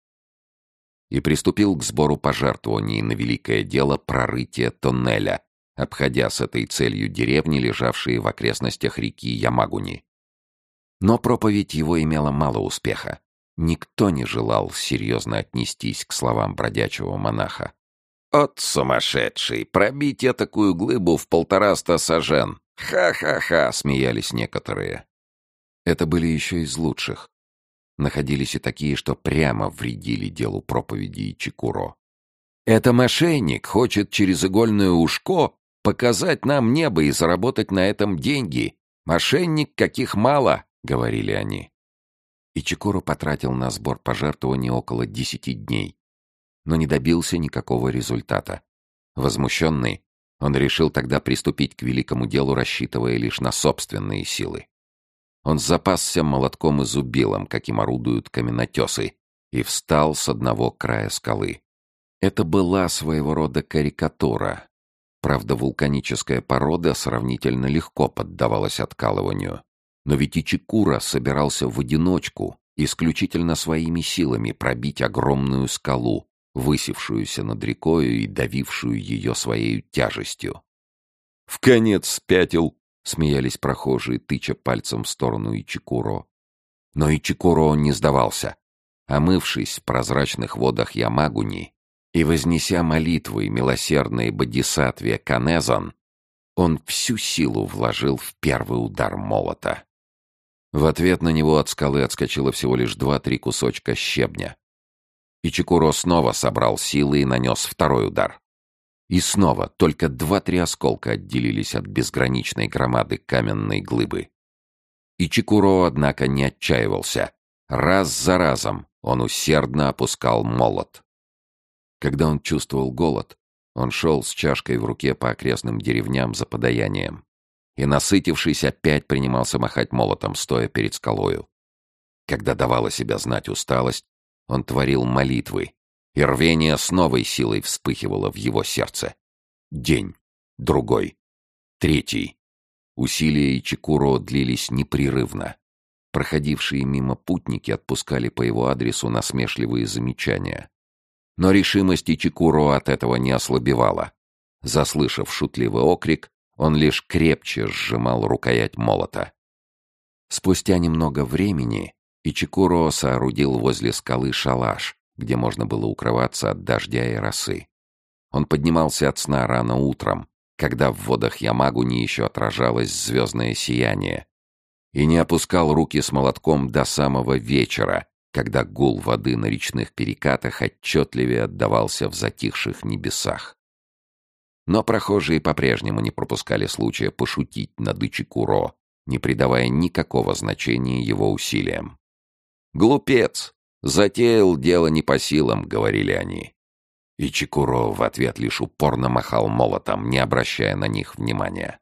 и приступил к сбору пожертвований на великое дело прорытия тоннеля, обходя с этой целью деревни, лежавшие в окрестностях реки Ямагуни. Но проповедь его имела мало успеха. Никто не желал серьезно отнестись к словам бродячего монаха. «От сумасшедший! Пробить такую глыбу в полтораста сажен! Ха-ха-ха!» — смеялись некоторые. Это были еще из лучших. Находились и такие, что прямо вредили делу проповеди и Чикуро. «Это мошенник, хочет через игольное ушко показать нам небо и заработать на этом деньги. Мошенник, каких мало!» — говорили они. И Чикуро потратил на сбор пожертвований около десяти дней, но не добился никакого результата. Возмущенный, он решил тогда приступить к великому делу, рассчитывая лишь на собственные силы. Он запасся молотком и зубилом, каким орудуют каменотесы, и встал с одного края скалы. Это была своего рода карикатура. Правда, вулканическая порода сравнительно легко поддавалась откалыванию. Но ведь Ичикура собирался в одиночку, исключительно своими силами пробить огромную скалу, высевшуюся над рекою и давившую ее своей тяжестью. «В конец спятил!» — смеялись прохожие, тыча пальцем в сторону Ичикуро. Но Ичикуро не сдавался. Омывшись в прозрачных водах Ямагуни и вознеся молитвы милосердные бодисатве Канезан, он всю силу вложил в первый удар молота. В ответ на него от скалы отскочило всего лишь два-три кусочка щебня. Ичикуро снова собрал силы и нанес второй удар. И снова только два-три осколка отделились от безграничной громады каменной глыбы. Ичикуро, однако, не отчаивался. Раз за разом он усердно опускал молот. Когда он чувствовал голод, он шел с чашкой в руке по окрестным деревням за подаянием и, насытившись, опять принимался махать молотом, стоя перед скалою. Когда давала себя знать усталость, он творил молитвы, и рвение с новой силой вспыхивало в его сердце. День, другой, третий. Усилия Ичикуро длились непрерывно. Проходившие мимо путники отпускали по его адресу насмешливые замечания. Но решимость Ичикуро от этого не ослабевала. Заслышав шутливый окрик, он лишь крепче сжимал рукоять молота. Спустя немного времени Ичикуро соорудил возле скалы шалаш, где можно было укрываться от дождя и росы. Он поднимался от сна рано утром, когда в водах Ямагу не еще отражалось звездное сияние, и не опускал руки с молотком до самого вечера, когда гул воды на речных перекатах отчетливее отдавался в затихших небесах. Но прохожие по-прежнему не пропускали случая пошутить над Ичикуро, не придавая никакого значения его усилиям. «Глупец! Затеял дело не по силам», — говорили они. И Чикуро в ответ лишь упорно махал молотом, не обращая на них внимания.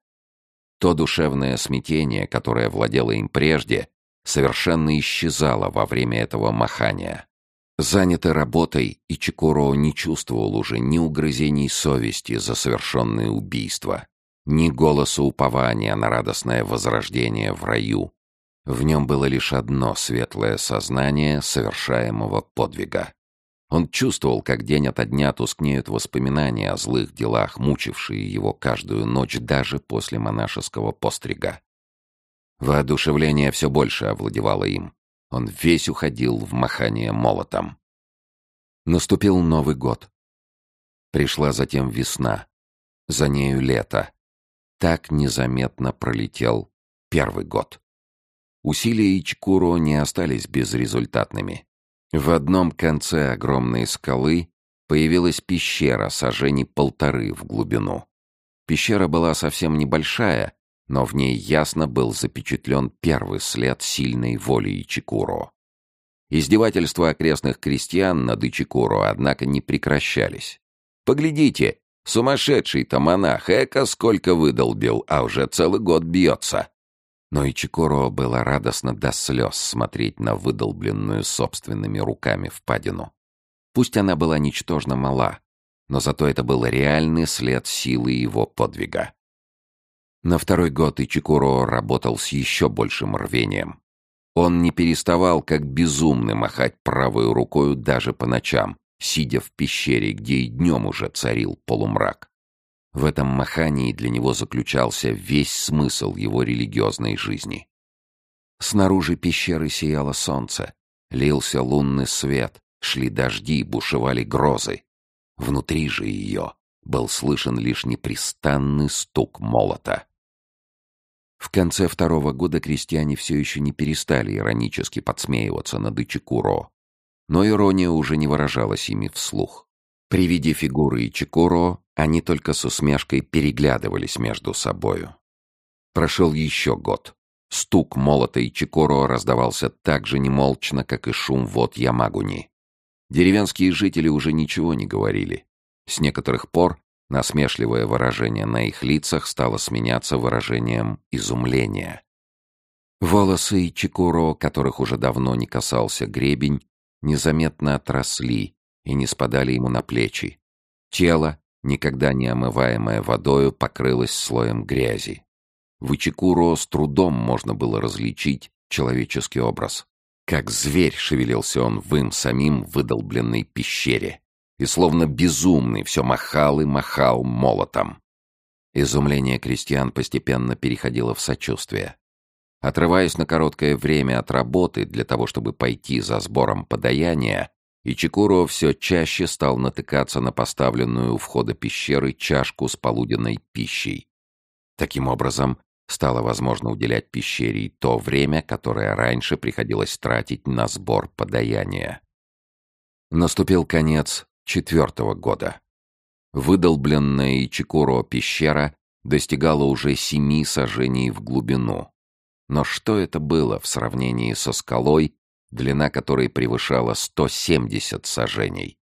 То душевное смятение, которое владело им прежде, совершенно исчезало во время этого махания. Занятый работой, Ичикуро не чувствовал уже ни угрызений совести за совершенные убийства, ни голоса упования на радостное возрождение в раю, в нем было лишь одно светлое сознание совершаемого подвига. Он чувствовал, как день ото дня тускнеют воспоминания о злых делах, мучившие его каждую ночь даже после монашеского пострига. Воодушевление все больше овладевало им. Он весь уходил в махание молотом. Наступил Новый год. Пришла затем весна. За нею лето. Так незаметно пролетел первый год. Усилия Ичкуро не остались безрезультатными. В одном конце огромной скалы появилась пещера сажений полторы в глубину. Пещера была совсем небольшая, но в ней ясно был запечатлен первый след сильной воли Ичикуро. Издевательства окрестных крестьян над Ичикуро, однако, не прекращались. «Поглядите, сумасшедший-то монах, эко сколько выдолбил, а уже целый год бьется!» Но и Чикоро было радостно до слез смотреть на выдолбленную собственными руками впадину. Пусть она была ничтожно мала, но зато это был реальный след силы его подвига. На второй год Ичикуро работал с еще большим рвением. Он не переставал, как безумный, махать правой рукою даже по ночам, сидя в пещере, где и днем уже царил полумрак. В этом махании для него заключался весь смысл его религиозной жизни. Снаружи пещеры сияло солнце, лился лунный свет, шли дожди, бушевали грозы. Внутри же ее был слышен лишь непрестанный стук молота. В конце второго года крестьяне все еще не перестали иронически подсмеиваться над Ичикуро, но ирония уже не выражалась ими вслух. При виде фигуры Ичикуро они только с усмешкой переглядывались между собою. Прошел еще год. Стук молота Ичикуро раздавался так же немолчно, как и шум вод Ямагуни. Деревенские жители уже ничего не говорили. С некоторых пор насмешливое выражение на их лицах стало сменяться выражением изумления. Волосы Ичикуро, которых уже давно не касался гребень, незаметно отросли и не спадали ему на плечи. Тело, никогда не омываемое водою, покрылось слоем грязи. В Ичикуро с трудом можно было различить человеческий образ. Как зверь шевелился он в им самим выдолбленной пещере. И словно безумный все махал и махал молотом. Изумление крестьян постепенно переходило в сочувствие. Отрываясь на короткое время от работы для того, чтобы пойти за сбором подаяния, Ичикуро все чаще стал натыкаться на поставленную у входа пещеры чашку с полуденной пищей. Таким образом, стало возможно уделять пещере то время, которое раньше приходилось тратить на сбор подаяния. Наступил конец четвертого года. Выдолбленная Ичикуро пещера достигала уже семи сажений в глубину. Но что это было в сравнении со скалой, длина которой превышала 170 сажений?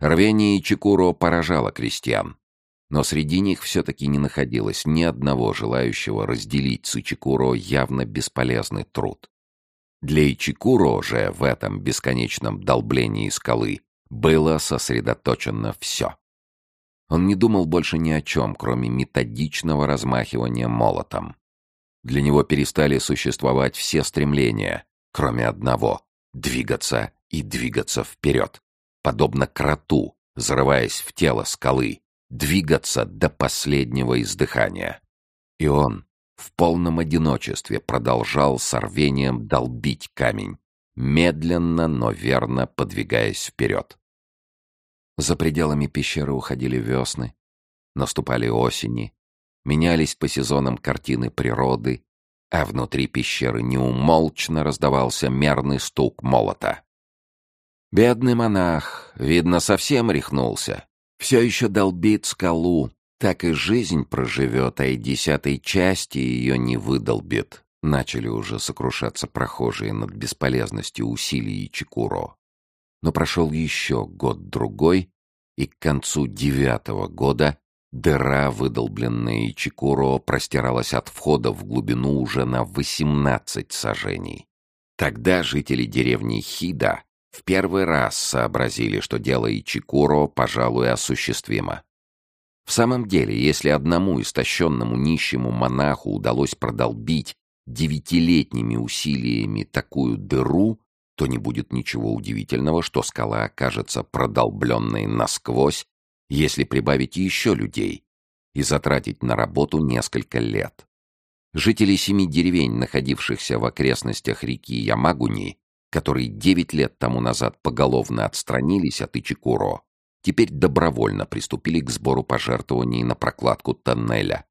Рвение Ичикуро поражало крестьян. Но среди них все-таки не находилось ни одного желающего разделить с Ичикуро явно бесполезный труд. Для Ичикуро же в этом бесконечном долблении скалы было сосредоточено все. Он не думал больше ни о чем, кроме методичного размахивания молотом. Для него перестали существовать все стремления, кроме одного — двигаться и двигаться вперед, подобно кроту, зарываясь в тело скалы, двигаться до последнего издыхания. И он в полном одиночестве продолжал с рвением долбить камень, медленно, но верно подвигаясь вперед. За пределами пещеры уходили весны, наступали осени, менялись по сезонам картины природы, а внутри пещеры неумолчно раздавался мерный стук молота. Бедный монах, видно, совсем рехнулся. Все еще долбит скалу, так и жизнь проживет, а и десятой части ее не выдолбит. Начали уже сокрушаться прохожие над бесполезностью усилий Чикуро. Но прошел еще год-другой, и к концу девятого года дыра, выдолбленная Чикуро, простиралась от входа в глубину уже на восемнадцать сажений. Тогда жители деревни Хида в первый раз сообразили, что дело Ичикуро, пожалуй, осуществимо. В самом деле, если одному истощенному нищему монаху удалось продолбить девятилетними усилиями такую дыру, то не будет ничего удивительного, что скала окажется продолбленной насквозь, если прибавить еще людей и затратить на работу несколько лет. Жители семи деревень, находившихся в окрестностях реки Ямагуни, которые девять лет тому назад поголовно отстранились от Ичикуро, теперь добровольно приступили к сбору пожертвований на прокладку тоннеля.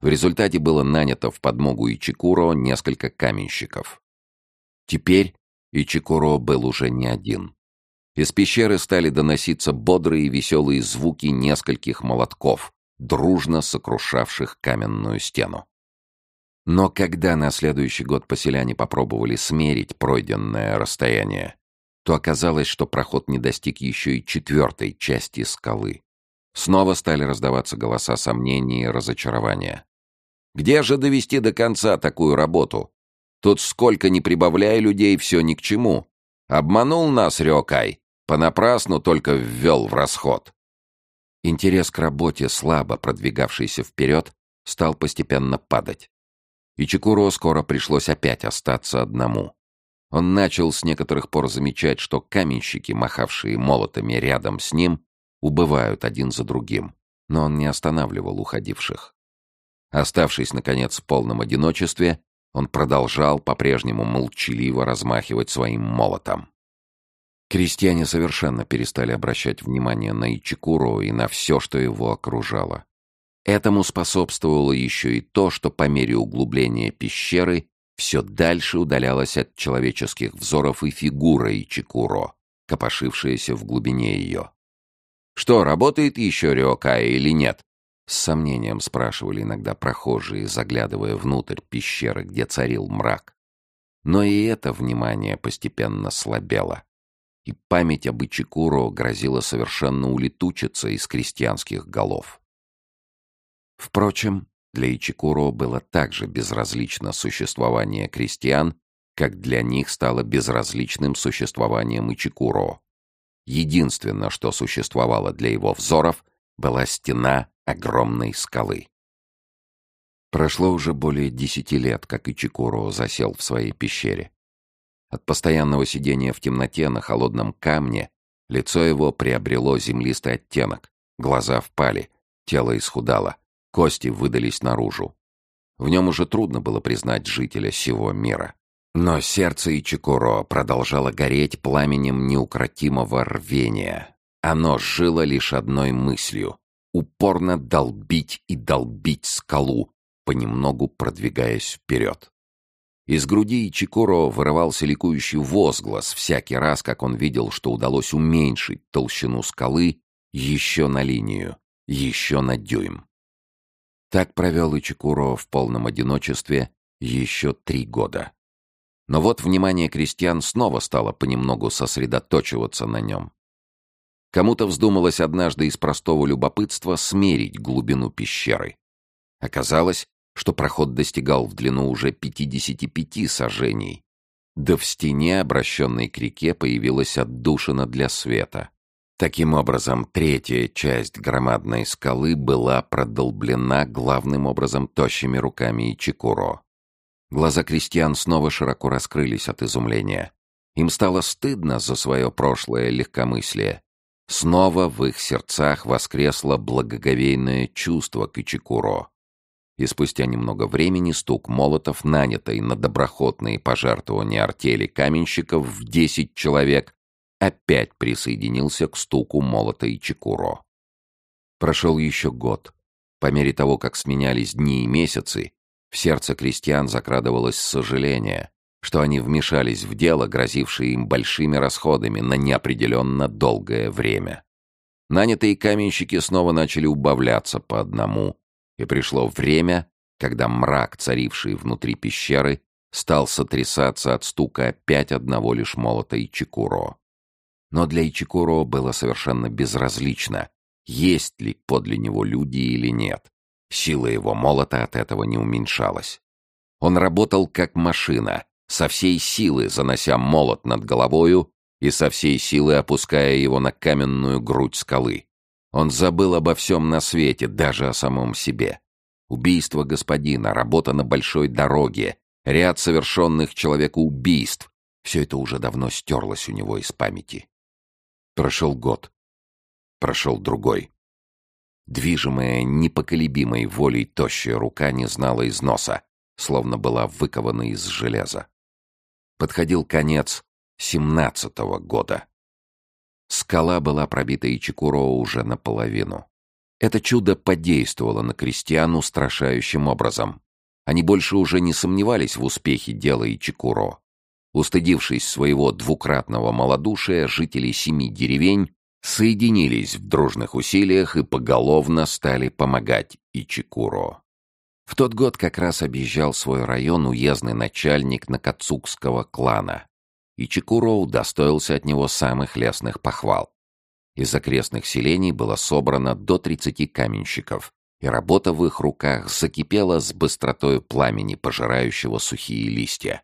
В результате было нанято в подмогу Ичикуро несколько каменщиков. Теперь Ичикуро был уже не один. Из пещеры стали доноситься бодрые и веселые звуки нескольких молотков, дружно сокрушавших каменную стену. Но когда на следующий год поселяне попробовали смерить пройденное расстояние, то оказалось, что проход не достиг еще и четвертой части скалы. Снова стали раздаваться голоса сомнений и разочарования. «Где же довести до конца такую работу? Тут сколько ни прибавляя людей, все ни к чему. Обманул нас Рёкай, понапрасну только ввел в расход». Интерес к работе, слабо продвигавшийся вперед, стал постепенно падать и Чекуро скоро пришлось опять остаться одному. Он начал с некоторых пор замечать, что каменщики, махавшие молотами рядом с ним, убывают один за другим, но он не останавливал уходивших. Оставшись, наконец, в полном одиночестве, он продолжал по-прежнему молчаливо размахивать своим молотом. Крестьяне совершенно перестали обращать внимание на Ичикуро и на все, что его окружало. Этому способствовало еще и то, что по мере углубления пещеры все дальше удалялась от человеческих взоров и фигура Ичикуро, копошившаяся в глубине ее. «Что, работает еще Рёкая или нет?» С сомнением спрашивали иногда прохожие, заглядывая внутрь пещеры, где царил мрак. Но и это внимание постепенно слабело, и память об Ичикуро грозила совершенно улетучиться из крестьянских голов. Впрочем, для Ичикуро было так же безразлично существование крестьян, как для них стало безразличным существованием Ичикуро. Единственное, что существовало для его взоров, была стена огромной скалы. Прошло уже более десяти лет, как Ичикуро засел в своей пещере. От постоянного сидения в темноте на холодном камне лицо его приобрело землистый оттенок, глаза впали, тело исхудало, кости выдались наружу. В нем уже трудно было признать жителя сего мира. Но сердце Ичикуро продолжало гореть пламенем неукротимого рвения. Оно жило лишь одной мыслью упорно долбить и долбить скалу, понемногу продвигаясь вперед. Из груди Ичикуро вырывался ликующий возглас всякий раз, как он видел, что удалось уменьшить толщину скалы еще на линию, еще на дюйм. Так провел Ичикуро в полном одиночестве еще три года. Но вот внимание крестьян снова стало понемногу сосредоточиваться на нем. Кому-то вздумалось однажды из простого любопытства смерить глубину пещеры. Оказалось, что проход достигал в длину уже 55 сажений. Да в стене, обращенной к реке, появилась отдушина для света. Таким образом, третья часть громадной скалы была продолблена главным образом тощими руками Ичикуро. Глаза крестьян снова широко раскрылись от изумления. Им стало стыдно за свое прошлое легкомыслие. Снова в их сердцах воскресло благоговейное чувство к Ичикуро. И спустя немного времени стук молотов, нанятой на доброходные пожертвования артели каменщиков в десять человек, опять присоединился к стуку молота Ичикуро. Прошел еще год. По мере того, как сменялись дни и месяцы, в сердце крестьян закрадывалось сожаление, что они вмешались в дело, грозившее им большими расходами на неопределенно долгое время. Нанятые каменщики снова начали убавляться по одному, и пришло время, когда мрак, царивший внутри пещеры, стал сотрясаться от стука опять одного лишь молота Ичикуро. Но для Ичикуро было совершенно безразлично, есть ли подле него люди или нет. Сила его молота от этого не уменьшалась. Он работал как машина, со всей силы занося молот над головою и со всей силы опуская его на каменную грудь скалы. Он забыл обо всем на свете, даже о самом себе. Убийство господина, работа на большой дороге, ряд совершенных человеку убийств — все это уже давно стерлось у него из памяти. Прошел год. Прошел другой. Движимая непоколебимой волей тощая рука не знала износа, словно была выкована из железа. Подходил конец семнадцатого года. Скала была пробита Ичикуро уже наполовину. Это чудо подействовало на крестьян устрашающим образом. Они больше уже не сомневались в успехе дела Ичикуро. Устыдившись своего двукратного малодушия, жители семи деревень соединились в дружных усилиях и поголовно стали помогать Ичикуро. В тот год как раз объезжал свой район уездный начальник Накацукского клана, и Чикуро удостоился от него самых лестных похвал. Из окрестных селений было собрано до 30 каменщиков, и работа в их руках закипела с быстротой пламени, пожирающего сухие листья.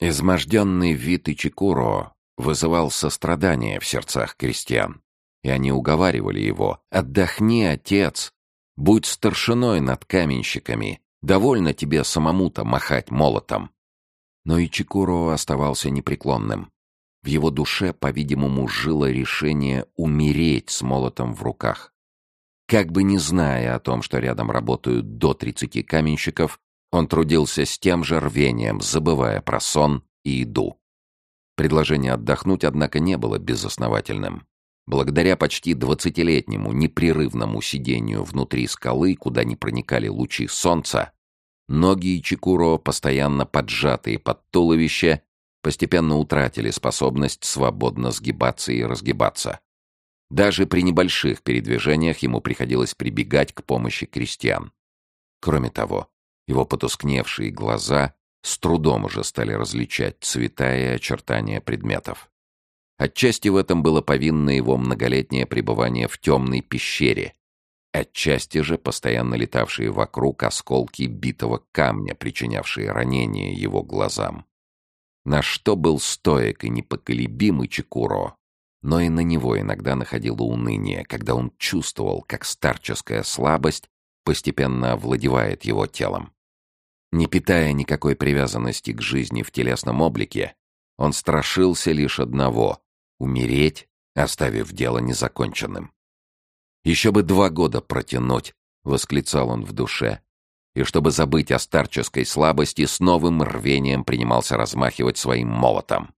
Изможденный вид Ичикуро вызывал сострадание в сердцах крестьян, и они уговаривали его «Отдохни, отец, Будь старшиной над каменщиками. Довольно тебе самому-то махать молотом. Но и Чикуро оставался непреклонным. В его душе, по-видимому, жило решение умереть с молотом в руках. Как бы не зная о том, что рядом работают до 30 каменщиков, он трудился с тем же рвением, забывая про сон и еду. Предложение отдохнуть, однако, не было безосновательным. Благодаря почти двадцатилетнему непрерывному сидению внутри скалы, куда не проникали лучи солнца, ноги Ичикуро, постоянно поджатые под туловище, постепенно утратили способность свободно сгибаться и разгибаться. Даже при небольших передвижениях ему приходилось прибегать к помощи крестьян. Кроме того, его потускневшие глаза с трудом уже стали различать цвета и очертания предметов. Отчасти в этом было повинно его многолетнее пребывание в темной пещере, отчасти же постоянно летавшие вокруг осколки битого камня, причинявшие ранения его глазам. На что был стоек и непоколебимый Чекуро, но и на него иногда находило уныние, когда он чувствовал, как старческая слабость постепенно овладевает его телом. Не питая никакой привязанности к жизни в телесном облике, он страшился лишь одного — умереть, оставив дело незаконченным. «Еще бы два года протянуть!» — восклицал он в душе. И чтобы забыть о старческой слабости, с новым рвением принимался размахивать своим молотом.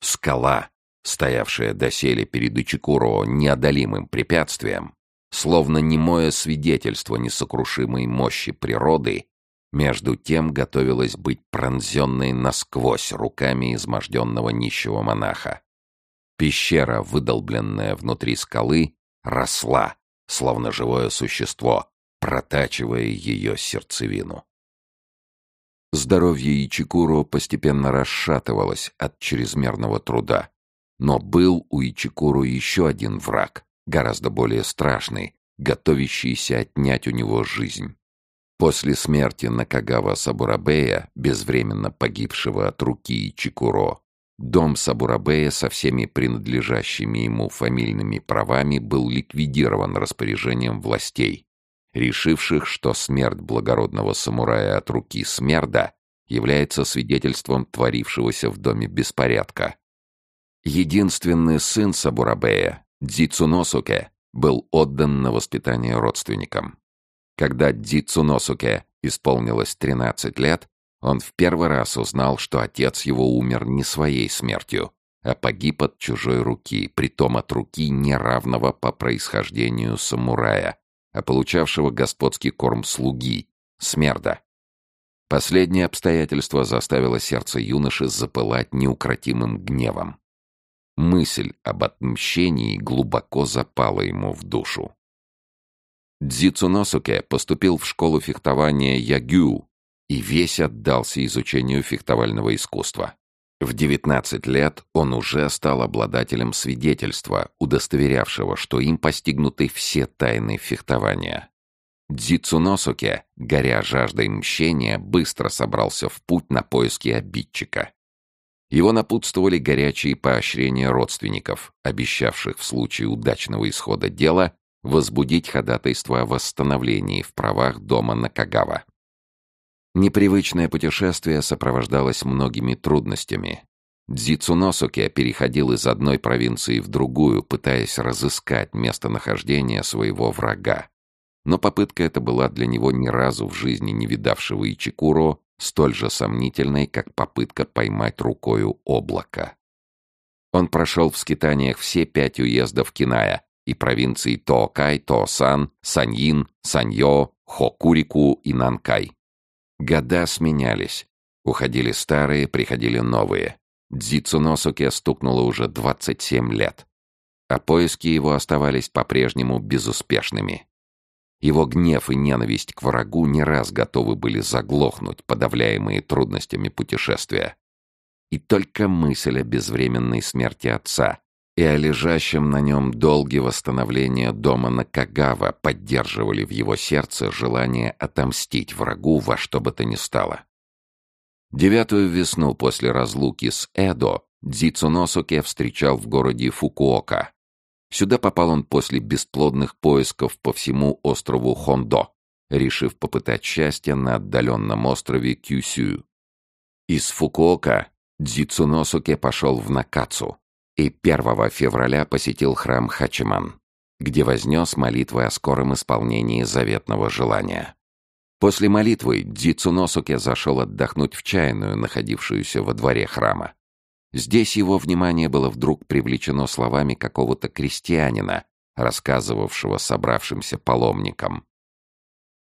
Скала, стоявшая доселе перед Ичикуро неодолимым препятствием, словно немое свидетельство несокрушимой мощи природы, между тем готовилась быть пронзенной насквозь руками изможденного нищего монаха. Пещера, выдолбленная внутри скалы, росла, словно живое существо, протачивая ее сердцевину. Здоровье Ичикуро постепенно расшатывалось от чрезмерного труда. Но был у Ичикуру еще один враг, гораздо более страшный, готовящийся отнять у него жизнь. После смерти Накагава Сабурабея, безвременно погибшего от руки Ичикуро, дом Сабурабея со всеми принадлежащими ему фамильными правами был ликвидирован распоряжением властей, решивших, что смерть благородного самурая от руки Смерда является свидетельством творившегося в доме беспорядка. Единственный сын Сабурабея, Дзицуносуке, был отдан на воспитание родственникам. Когда Дзицуносуке исполнилось 13 лет, он в первый раз узнал, что отец его умер не своей смертью, а погиб от чужой руки, притом от руки неравного по происхождению самурая, а получавшего господский корм слуги, смерда. Последнее обстоятельство заставило сердце юноши запылать неукротимым гневом. Мысль об отмщении глубоко запала ему в душу. Дзицуносуке поступил в школу фехтования Ягю и весь отдался изучению фехтовального искусства. В 19 лет он уже стал обладателем свидетельства, удостоверявшего, что им постигнуты все тайны фехтования. Дзицуносуке, горя жаждой мщения, быстро собрался в путь на поиски обидчика. Его напутствовали горячие поощрения родственников, обещавших в случае удачного исхода дела возбудить ходатайство о восстановлении в правах дома Накагава. Непривычное путешествие сопровождалось многими трудностями. Дзицуносуке переходил из одной провинции в другую, пытаясь разыскать местонахождение своего врага. Но попытка эта была для него ни разу в жизни не видавшего Ичикуро столь же сомнительной, как попытка поймать рукою облако. Он прошел в скитаниях все пять уездов Киная и провинции Тоокай, Тоосан, Саньин, Саньо, Хокурику и Нанкай. Года сменялись. Уходили старые, приходили новые. Дзицуносуке стукнуло уже 27 лет. А поиски его оставались по-прежнему безуспешными. Его гнев и ненависть к врагу не раз готовы были заглохнуть, подавляемые трудностями путешествия. И только мысль о безвременной смерти отца и о лежащем на нем долге восстановления дома Накагава поддерживали в его сердце желание отомстить врагу во что бы то ни стало. Девятую весну после разлуки с Эдо Дзицуносуке встречал в городе Фукуока, Сюда попал он после бесплодных поисков по всему острову Хондо, решив попытать счастье на отдаленном острове Кюсю. Из Фукуока Дзицуносуке пошел в Накацу и 1 февраля посетил храм Хачиман, где вознес молитвы о скором исполнении заветного желания. После молитвы Дзицуносуке зашел отдохнуть в чайную, находившуюся во дворе храма. Здесь его внимание было вдруг привлечено словами какого-то крестьянина, рассказывавшего собравшимся паломникам.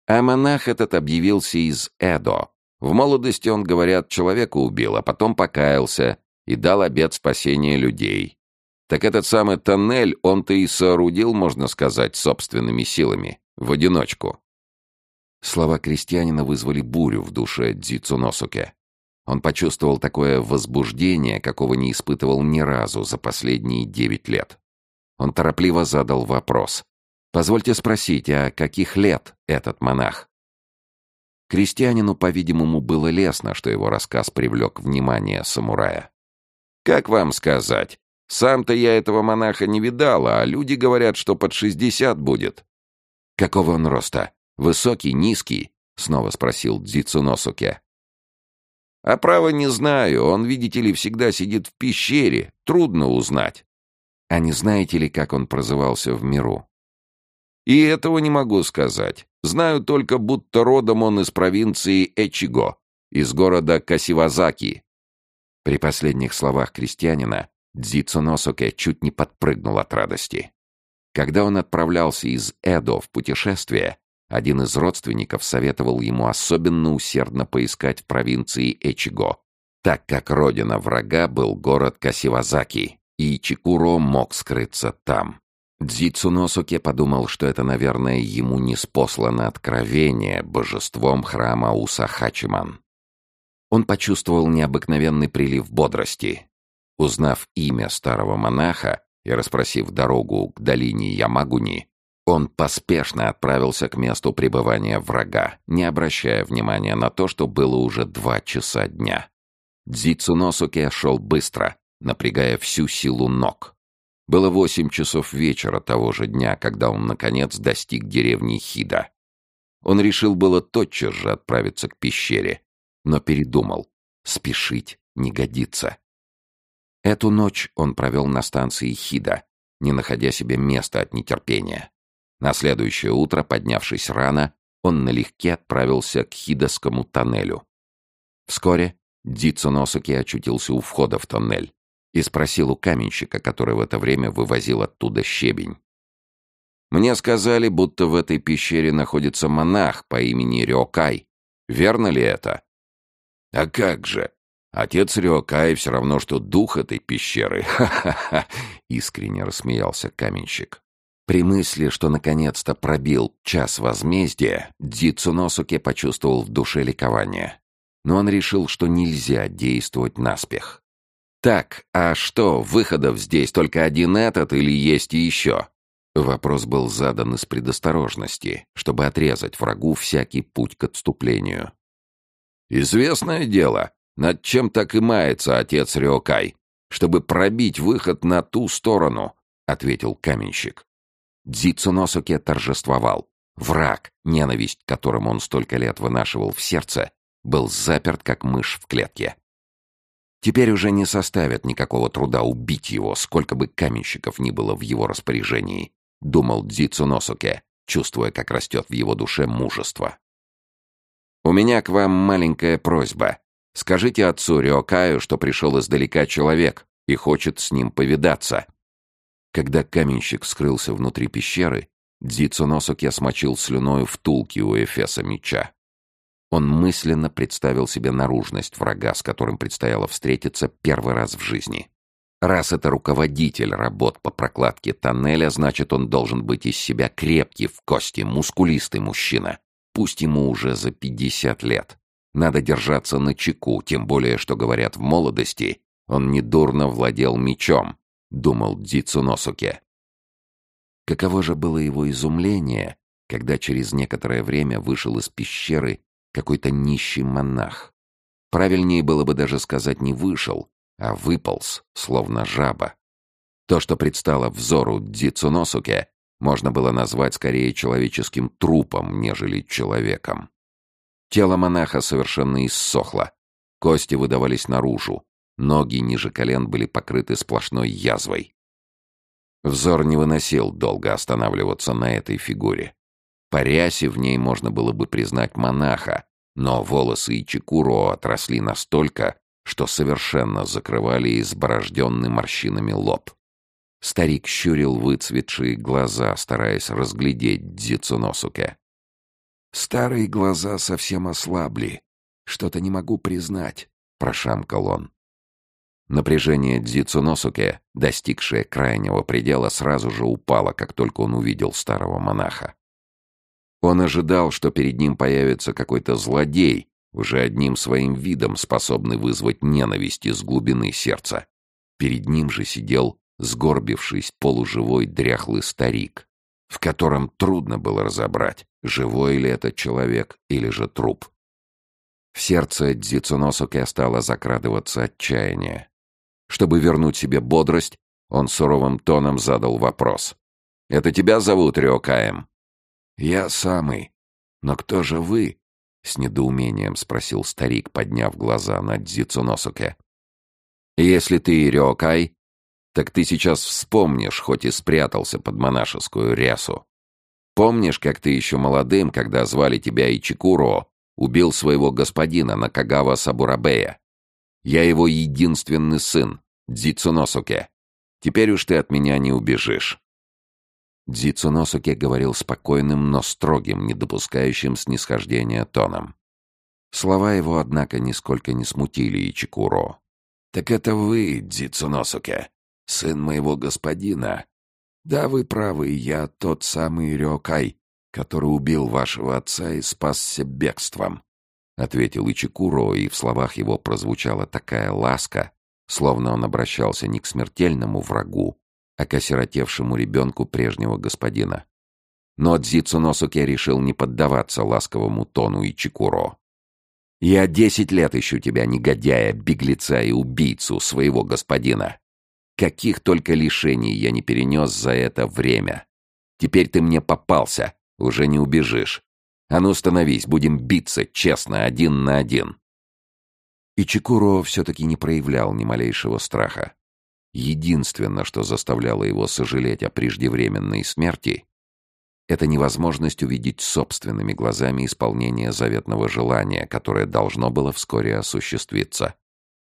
А монах этот объявился из Эдо. В молодости он, говорят, человека убил, а потом покаялся и дал обет спасения людей. Так этот самый тоннель он-то и соорудил, можно сказать, собственными силами, в одиночку. Слова крестьянина вызвали бурю в душе Дзицуносуке. Он почувствовал такое возбуждение, какого не испытывал ни разу за последние девять лет. Он торопливо задал вопрос. «Позвольте спросить, а каких лет этот монах?» Крестьянину, по-видимому, было лестно, что его рассказ привлек внимание самурая. «Как вам сказать? Сам-то я этого монаха не видал, а люди говорят, что под шестьдесят будет». «Какого он роста? Высокий, низкий?» — снова спросил Дзицуносуке. «А право не знаю, он, видите ли, всегда сидит в пещере, трудно узнать». «А не знаете ли, как он прозывался в миру?» «И этого не могу сказать. Знаю только, будто родом он из провинции Эчиго, из города Касивазаки». При последних словах крестьянина Дзицуносуке чуть не подпрыгнул от радости. Когда он отправлялся из Эдо в путешествие, один из родственников советовал ему особенно усердно поискать в провинции Эчиго, так как родина врага был город Касивазаки, и Чикуро мог скрыться там. Дзицуносуке подумал, что это, наверное, ему не спослано откровение божеством храма Усахачиман. Он почувствовал необыкновенный прилив бодрости. Узнав имя старого монаха и расспросив дорогу к долине Ямагуни, он поспешно отправился к месту пребывания врага, не обращая внимания на то, что было уже два часа дня. Дзицуносуке шел быстро, напрягая всю силу ног. Было восемь часов вечера того же дня, когда он, наконец, достиг деревни Хида. Он решил было тотчас же отправиться к пещере, но передумал. Спешить не годится. Эту ночь он провел на станции Хида, не находя себе места от нетерпения. На следующее утро, поднявшись рано, он налегке отправился к Хидовскому тоннелю. Вскоре Дицуносуки очутился у входа в тоннель и спросил у каменщика, который в это время вывозил оттуда щебень. «Мне сказали, будто в этой пещере находится монах по имени Рёкай. Верно ли это?» «А как же? Отец Рёкай все равно, что дух этой пещеры. *laughs* Ха-ха-ха!» — искренне рассмеялся каменщик. При мысли, что наконец-то пробил час возмездия, Дзицуносуке почувствовал в душе ликование. Но он решил, что нельзя действовать наспех. «Так, а что, выходов здесь только один этот или есть и еще?» Вопрос был задан из предосторожности, чтобы отрезать врагу всякий путь к отступлению. «Известное дело, над чем так и мается отец Рёкай, чтобы пробить выход на ту сторону», — ответил каменщик. Дзицуносуке торжествовал. Враг, ненависть, которым он столько лет вынашивал в сердце, был заперт, как мышь в клетке. Теперь уже не составит никакого труда убить его, сколько бы каменщиков ни было в его распоряжении, думал Дзицуносуке, чувствуя, как растет в его душе мужество. «У меня к вам маленькая просьба. Скажите отцу Риокаю, что пришел издалека человек и хочет с ним повидаться», когда каменщик скрылся внутри пещеры, Дзицуносуке смочил слюною втулки у эфеса меча. Он мысленно представил себе наружность врага, с которым предстояло встретиться первый раз в жизни. Раз это руководитель работ по прокладке тоннеля, значит, он должен быть из себя крепкий в кости, мускулистый мужчина. Пусть ему уже за пятьдесят лет. Надо держаться на чеку, тем более, что, говорят, в молодости он недурно владел мечом, — думал Дзицуносуке. Каково же было его изумление, когда через некоторое время вышел из пещеры какой-то нищий монах. Правильнее было бы даже сказать не вышел, а выполз, словно жаба. То, что предстало взору Дзицуносуке, можно было назвать скорее человеческим трупом, нежели человеком. Тело монаха совершенно иссохло, кости выдавались наружу, Ноги ниже колен были покрыты сплошной язвой. Взор не выносил долго останавливаться на этой фигуре. По рясе в ней можно было бы признать монаха, но волосы и чекуро отросли настолько, что совершенно закрывали изборожденный морщинами лоб. Старик щурил выцветшие глаза, стараясь разглядеть Дзицуносуке. «Старые глаза совсем ослабли. Что-то не могу признать», — прошамкал он. Напряжение Дзицуносуке, достигшее крайнего предела, сразу же упало, как только он увидел старого монаха. Он ожидал, что перед ним появится какой-то злодей, уже одним своим видом способный вызвать ненависть из глубины сердца. Перед ним же сидел, сгорбившись, полуживой дряхлый старик, в котором трудно было разобрать, живой ли это человек или же труп. В сердце Дзицуносуке стало закрадываться отчаяние. Чтобы вернуть себе бодрость, он суровым тоном задал вопрос. «Это тебя зовут Рёкаем?» «Я самый. Но кто же вы?» — с недоумением спросил старик, подняв глаза на Дзицуносуке. «Если ты Рёкай, так ты сейчас вспомнишь, хоть и спрятался под монашескую рясу. Помнишь, как ты еще молодым, когда звали тебя Ичикуро, убил своего господина Накагава Сабурабея? Я его единственный сын, Дзицуносуке. Теперь уж ты от меня не убежишь». Дзицуносуке говорил спокойным, но строгим, не допускающим снисхождения тоном. Слова его, однако, нисколько не смутили Ичикуро. «Так это вы, Дзицуносуке, сын моего господина. Да, вы правы, я тот самый Рёкай, который убил вашего отца и спасся бегством. — ответил Ичикуро, и в словах его прозвучала такая ласка, словно он обращался не к смертельному врагу, а к осиротевшему ребенку прежнего господина. Но Дзицуносуке решил не поддаваться ласковому тону Ичикуро. «Я десять лет ищу тебя, негодяя, беглеца и убийцу своего господина. Каких только лишений я не перенес за это время. Теперь ты мне попался, уже не убежишь. А ну, становись, будем биться, честно, один на один. И Чикуро все-таки не проявлял ни малейшего страха. Единственное, что заставляло его сожалеть о преждевременной смерти, это невозможность увидеть собственными глазами исполнение заветного желания, которое должно было вскоре осуществиться.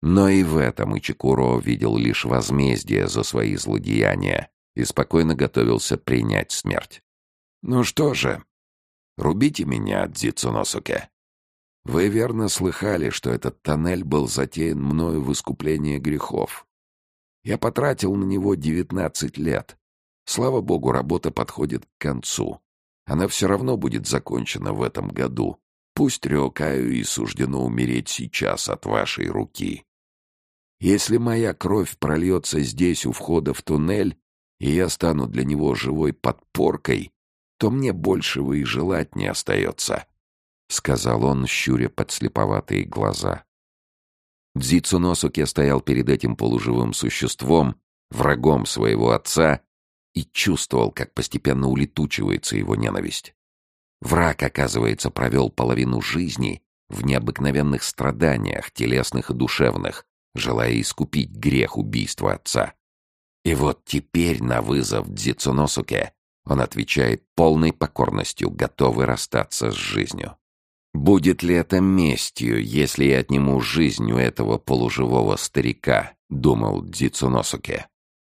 Но и в этом Ичикуро видел лишь возмездие за свои злодеяния и спокойно готовился принять смерть. «Ну что же, Рубите меня, Дзицуносуке. Вы верно слыхали, что этот тоннель был затеян мною в искупление грехов. Я потратил на него девятнадцать лет. Слава богу, работа подходит к концу. Она все равно будет закончена в этом году. Пусть Рёкаю и суждено умереть сейчас от вашей руки. Если моя кровь прольется здесь у входа в туннель, и я стану для него живой подпоркой, то мне большего и желать не остается», — сказал он, щуря подслеповатые глаза. Дзицуносуке стоял перед этим полуживым существом, врагом своего отца, и чувствовал, как постепенно улетучивается его ненависть. Враг, оказывается, провел половину жизни в необыкновенных страданиях, телесных и душевных, желая искупить грех убийства отца. И вот теперь на вызов Дзицуносуке он отвечает полной покорностью, готовый расстаться с жизнью. «Будет ли это местью, если я отниму жизнь у этого полуживого старика?» — думал Дзицуносуке.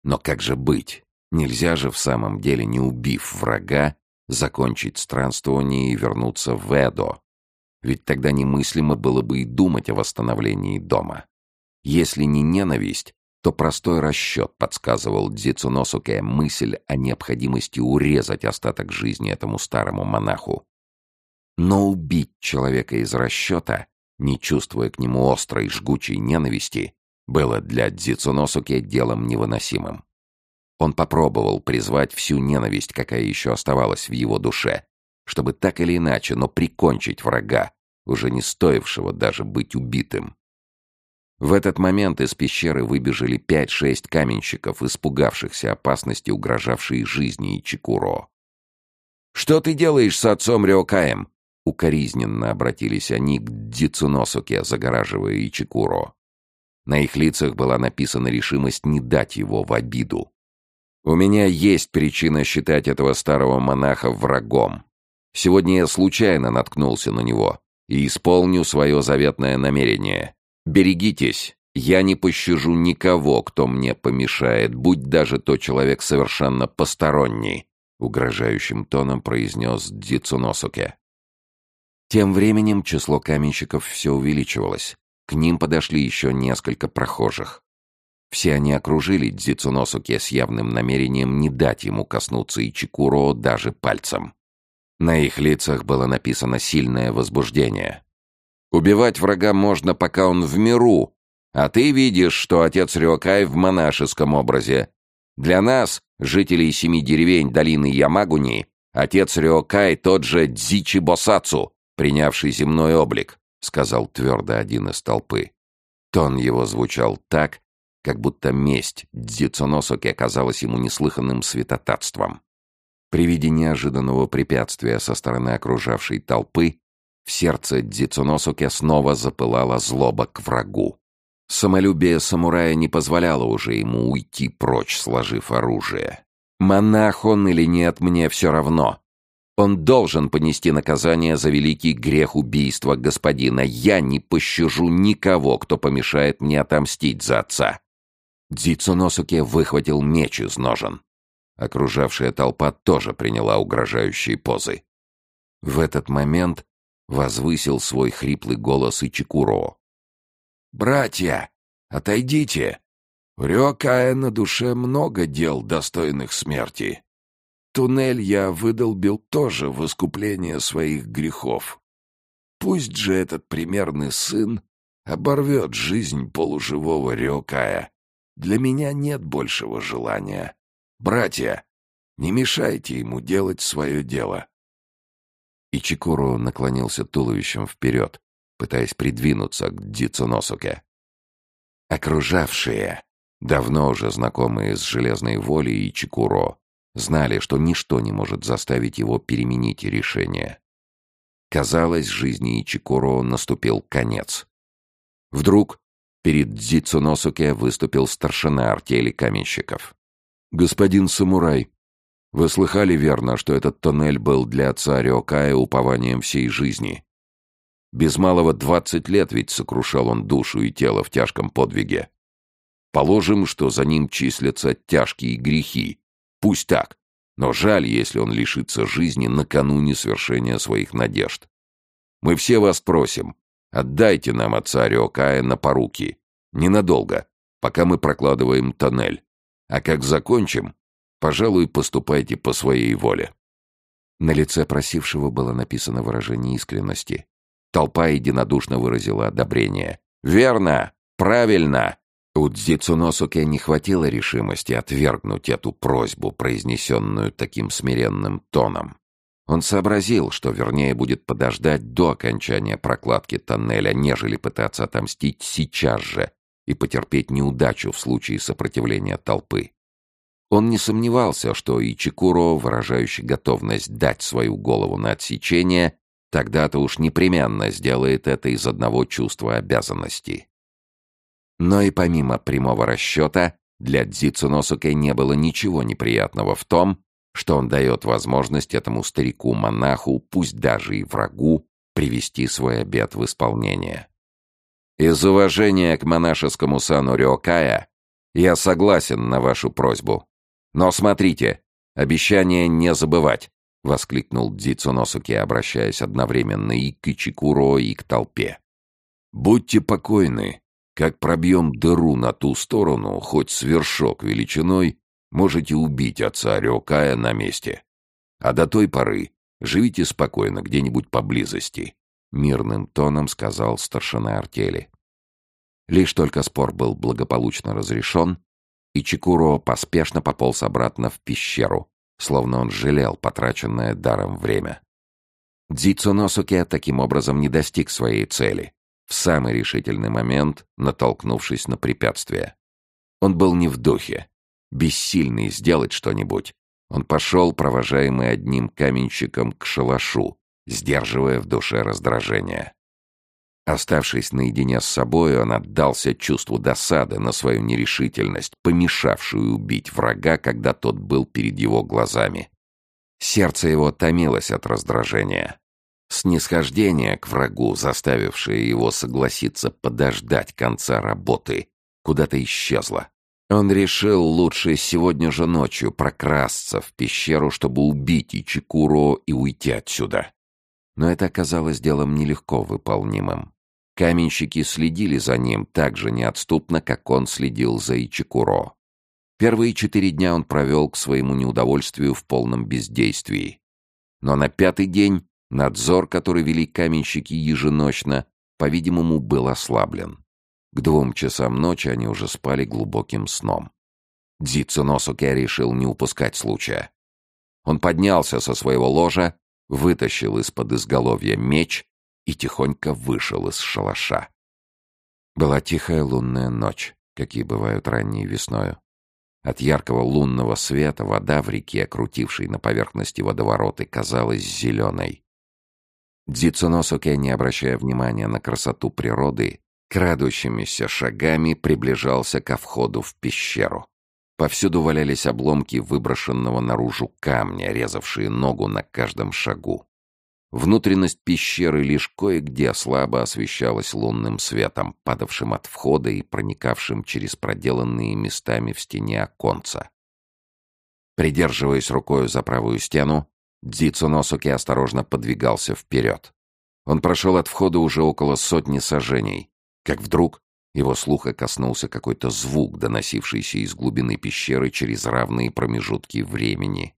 «Но как же быть? Нельзя же в самом деле, не убив врага, закончить странствование и вернуться в Эдо. Ведь тогда немыслимо было бы и думать о восстановлении дома. Если не ненависть, то простой расчет подсказывал Дзицуносуке мысль о необходимости урезать остаток жизни этому старому монаху. Но убить человека из расчета, не чувствуя к нему острой жгучей ненависти, было для Дзицуносуке делом невыносимым. Он попробовал призвать всю ненависть, какая еще оставалась в его душе, чтобы так или иначе, но прикончить врага, уже не стоившего даже быть убитым. В этот момент из пещеры выбежали пять-шесть каменщиков, испугавшихся опасности, угрожавшей жизни Ичикуро. «Что ты делаешь с отцом Рёкаем?» Укоризненно обратились они к Дицуносуке, загораживая Ичикуро. На их лицах была написана решимость не дать его в обиду. «У меня есть причина считать этого старого монаха врагом. Сегодня я случайно наткнулся на него и исполню свое заветное намерение. Берегитесь, я не пощажу никого, кто мне помешает, будь даже то человек совершенно посторонний, угрожающим тоном произнес Дзицуносуке. Тем временем число каменщиков все увеличивалось. К ним подошли еще несколько прохожих. Все они окружили Дзицуносуке с явным намерением не дать ему коснуться Ичикуро даже пальцем. На их лицах было написано сильное возбуждение. «Убивать врага можно, пока он в миру, а ты видишь, что отец Рюакай в монашеском образе. Для нас, жителей семи деревень долины Ямагуни, отец Рюакай тот же Дзичи Босацу, принявший земной облик», — сказал твердо один из толпы. Тон его звучал так, как будто месть Дзицуносоки оказалась ему неслыханным святотатством. При виде неожиданного препятствия со стороны окружавшей толпы в сердце Дзицуносуке снова запылала злоба к врагу. Самолюбие самурая не позволяло уже ему уйти прочь, сложив оружие. «Монах он или нет, мне все равно. Он должен понести наказание за великий грех убийства господина. Я не пощажу никого, кто помешает мне отомстить за отца». Дзицуносуке выхватил меч из ножен. Окружавшая толпа тоже приняла угрожающие позы. В этот момент возвысил свой хриплый голос Ичикуро. «Братья, отойдите! Рёкая на душе много дел, достойных смерти. Туннель я выдолбил тоже в искупление своих грехов. Пусть же этот примерный сын оборвет жизнь полуживого Рёкая. Для меня нет большего желания. Братья, не мешайте ему делать свое дело. Ичикуру наклонился туловищем вперед, пытаясь придвинуться к Дицуносуке. Окружавшие, давно уже знакомые с железной волей Ичикуро, знали, что ничто не может заставить его переменить решение. Казалось, жизни Ичикуро наступил конец. Вдруг перед Дзицуносуке выступил старшина артели каменщиков. «Господин самурай, вы слыхали верно, что этот тоннель был для отца Рёкая упованием всей жизни? Без малого двадцать лет ведь сокрушал он душу и тело в тяжком подвиге. Положим, что за ним числятся тяжкие грехи. Пусть так, но жаль, если он лишится жизни накануне свершения своих надежд. Мы все вас просим, отдайте нам отца Рёкая на поруки. Ненадолго, пока мы прокладываем тоннель. А как закончим, пожалуй, поступайте по своей воле». На лице просившего было написано выражение искренности. Толпа единодушно выразила одобрение. «Верно! Правильно!» У Дзицуносуке не хватило решимости отвергнуть эту просьбу, произнесенную таким смиренным тоном. Он сообразил, что вернее будет подождать до окончания прокладки тоннеля, нежели пытаться отомстить сейчас же, и потерпеть неудачу в случае сопротивления толпы. Он не сомневался, что Ичикуро, выражающий готовность дать свою голову на отсечение, тогда-то уж непременно сделает это из одного чувства обязанности. Но и помимо прямого расчета, для Дзицуносуке не было ничего неприятного в том, что он дает возможность этому старику-монаху, пусть даже и врагу, привести свой обет в исполнение. Из уважения к монашескому сану Рёкая я согласен на вашу просьбу. Но смотрите, обещание не забывать, — воскликнул Дзицуносуки, обращаясь одновременно и к Ичикуро, и к толпе. «Будьте покойны. Как пробьем дыру на ту сторону, хоть свершок величиной, можете убить отца Рёкая на месте. А до той поры живите спокойно где-нибудь поблизости. — мирным тоном сказал старшина артели. Лишь только спор был благополучно разрешен, и Чикуро поспешно пополз обратно в пещеру, словно он жалел потраченное даром время. Дзицуносуке таким образом не достиг своей цели, в самый решительный момент натолкнувшись на препятствие. Он был не в духе, бессильный сделать что-нибудь. Он пошел, провожаемый одним каменщиком, к шалашу, сдерживая в душе раздражение. Оставшись наедине с собой, он отдался чувству досады на свою нерешительность, помешавшую убить врага, когда тот был перед его глазами. Сердце его томилось от раздражения. Снисхождение к врагу, заставившее его согласиться подождать конца работы, куда-то исчезло. Он решил лучше сегодня же ночью прокрасться в пещеру, чтобы убить Ичикуро и уйти отсюда. Но это оказалось делом нелегко выполнимым. Каменщики следили за ним так же неотступно, как он следил за Ичикуро. Первые четыре дня он провел к своему неудовольствию в полном бездействии. Но на пятый день надзор, который вели каменщики еженочно, по-видимому, был ослаблен. К двум часам ночи они уже спали глубоким сном. Дзицу Носуке решил не упускать случая. Он поднялся со своего ложа, вытащил из-под изголовья меч и тихонько вышел из шалаша. Была тихая лунная ночь, какие бывают ранней весною. От яркого лунного света вода в реке, крутившей на поверхности водовороты, казалась зеленой. Дзицуносуке, не обращая внимания на красоту природы, крадущимися шагами приближался ко входу в пещеру. Повсюду валялись обломки выброшенного наружу камня, резавшие ногу на каждом шагу. Внутренность пещеры лишь кое-где слабо освещалась лунным светом, падавшим от входа и проникавшим через проделанные местами в стене оконца. Придерживаясь рукой за правую стену, Дзицуносуки осторожно подвигался вперед. Он прошел от входа уже около сотни сажений, как вдруг его слуха коснулся какой-то звук, доносившийся из глубины пещеры через равные промежутки времени.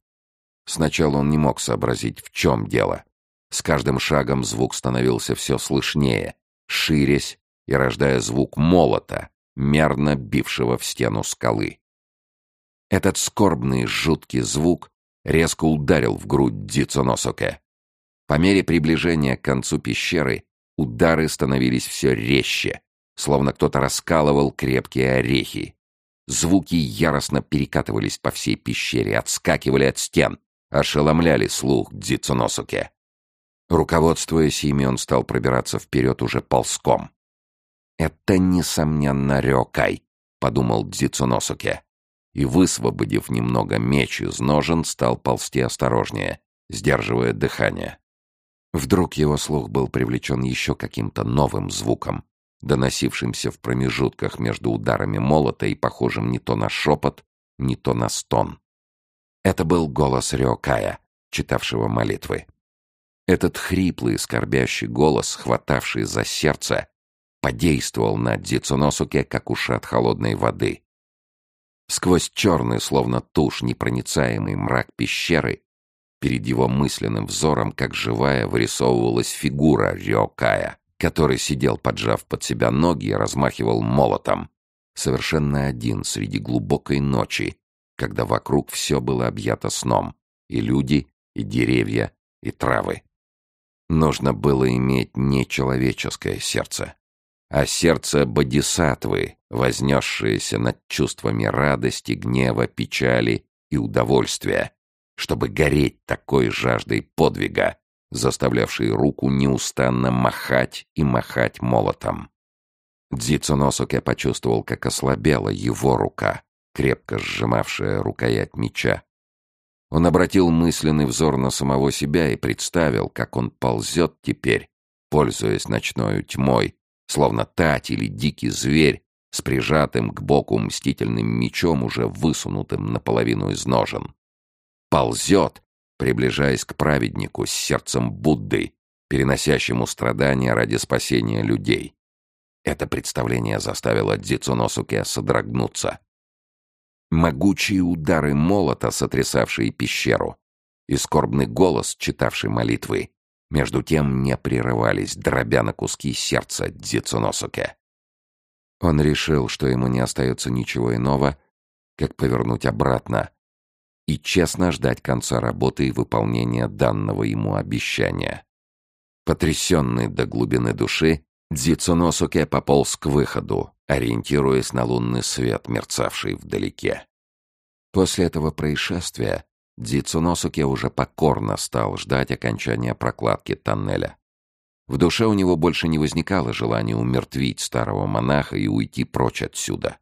Сначала он не мог сообразить, в чем дело — с каждым шагом звук становился все слышнее, ширясь и рождая звук молота, мерно бившего в стену скалы. Этот скорбный жуткий звук резко ударил в грудь Дицуносоке. По мере приближения к концу пещеры удары становились все резче, словно кто-то раскалывал крепкие орехи. Звуки яростно перекатывались по всей пещере, отскакивали от стен, ошеломляли слух Дзицуносуке. Руководствуясь ими, он стал пробираться вперед уже ползком. «Это, несомненно, Рёкай», — подумал Дзицуносуке. И, высвободив немного меч из ножен, стал ползти осторожнее, сдерживая дыхание. Вдруг его слух был привлечен еще каким-то новым звуком, доносившимся в промежутках между ударами молота и похожим не то на шепот, не то на стон. Это был голос Рёкая, читавшего молитвы. Этот хриплый, скорбящий голос, хватавший за сердце, подействовал на Дзицуносуке, как ушат холодной воды. Сквозь черный, словно тушь, непроницаемый мрак пещеры, перед его мысленным взором, как живая, вырисовывалась фигура Рёкая, который сидел, поджав под себя ноги и размахивал молотом, совершенно один среди глубокой ночи, когда вокруг все было объято сном, и люди, и деревья, и травы. Нужно было иметь не человеческое сердце, а сердце бодисатвы, вознесшееся над чувствами радости, гнева, печали и удовольствия, чтобы гореть такой жаждой подвига, заставлявшей руку неустанно махать и махать молотом. Дзицуносуке почувствовал, как ослабела его рука, крепко сжимавшая рукоять меча. Он обратил мысленный взор на самого себя и представил, как он ползет теперь, пользуясь ночной тьмой, словно тать или дикий зверь, с прижатым к боку мстительным мечом, уже высунутым наполовину из ножен. Ползет, приближаясь к праведнику с сердцем Будды, переносящему страдания ради спасения людей. Это представление заставило Дзицуносуке содрогнуться. Могучие удары молота, сотрясавшие пещеру, и скорбный голос, читавший молитвы, между тем не прерывались, дробя на куски сердца Дзицуносуке. Он решил, что ему не остается ничего иного, как повернуть обратно и честно ждать конца работы и выполнения данного ему обещания. Потрясенный до глубины души, Дзицуносуке пополз к выходу, ориентируясь на лунный свет, мерцавший вдалеке. После этого происшествия Дзицуносуке уже покорно стал ждать окончания прокладки тоннеля. В душе у него больше не возникало желания умертвить старого монаха и уйти прочь отсюда.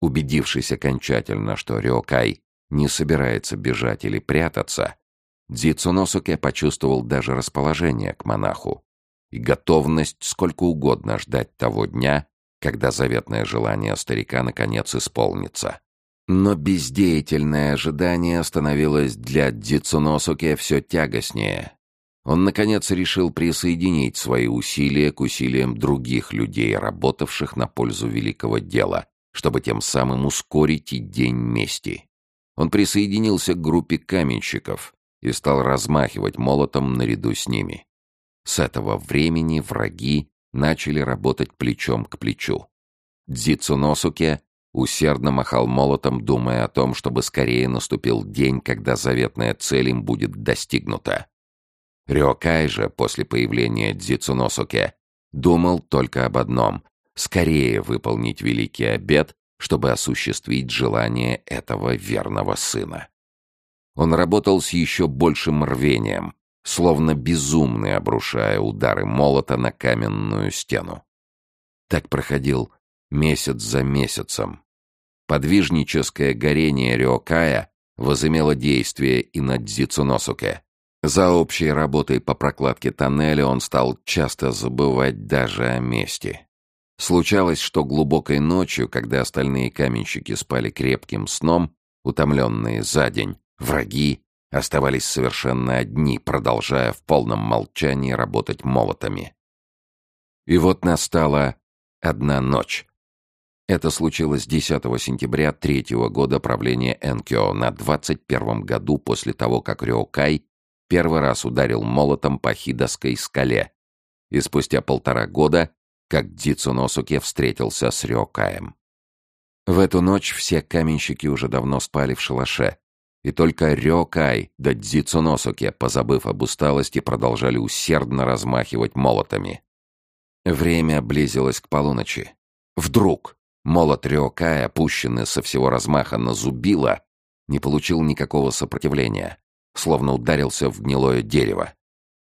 Убедившись окончательно, что Рёкай не собирается бежать или прятаться, Дзицуносуке почувствовал даже расположение к монаху и готовность сколько угодно ждать того дня, когда заветное желание старика наконец исполнится. Но бездеятельное ожидание становилось для Дзицуносуке все тягостнее. Он, наконец, решил присоединить свои усилия к усилиям других людей, работавших на пользу великого дела, чтобы тем самым ускорить и день мести. Он присоединился к группе каменщиков и стал размахивать молотом наряду с ними. С этого времени враги начали работать плечом к плечу. Дзицуносуке усердно махал молотом, думая о том, чтобы скорее наступил день, когда заветная цель им будет достигнута. Рёкай же, после появления Дзицуносуке, думал только об одном — скорее выполнить великий обет, чтобы осуществить желание этого верного сына. Он работал с еще большим рвением, словно безумный, обрушая удары молота на каменную стену. Так проходил месяц за месяцем. Подвижническое горение Рёкая возымело действие и на Дзицуносуке. За общей работой по прокладке тоннеля он стал часто забывать даже о мести. Случалось, что глубокой ночью, когда остальные каменщики спали крепким сном, утомленные за день, враги оставались совершенно одни, продолжая в полном молчании работать молотами. И вот настала одна ночь. Это случилось 10 сентября третьего года правления Энкио на 21 году после того, как Рёкай первый раз ударил молотом по Хидоской скале, и спустя полтора года, как Дицуносуке встретился с Рёкаем. В эту ночь все каменщики уже давно спали в шалаше, и только Рёкай да Дзицуносуке, позабыв об усталости, продолжали усердно размахивать молотами. Время близилось к полуночи. Вдруг молот Рёкая, опущенный со всего размаха на зубило, не получил никакого сопротивления словно ударился в гнилое дерево.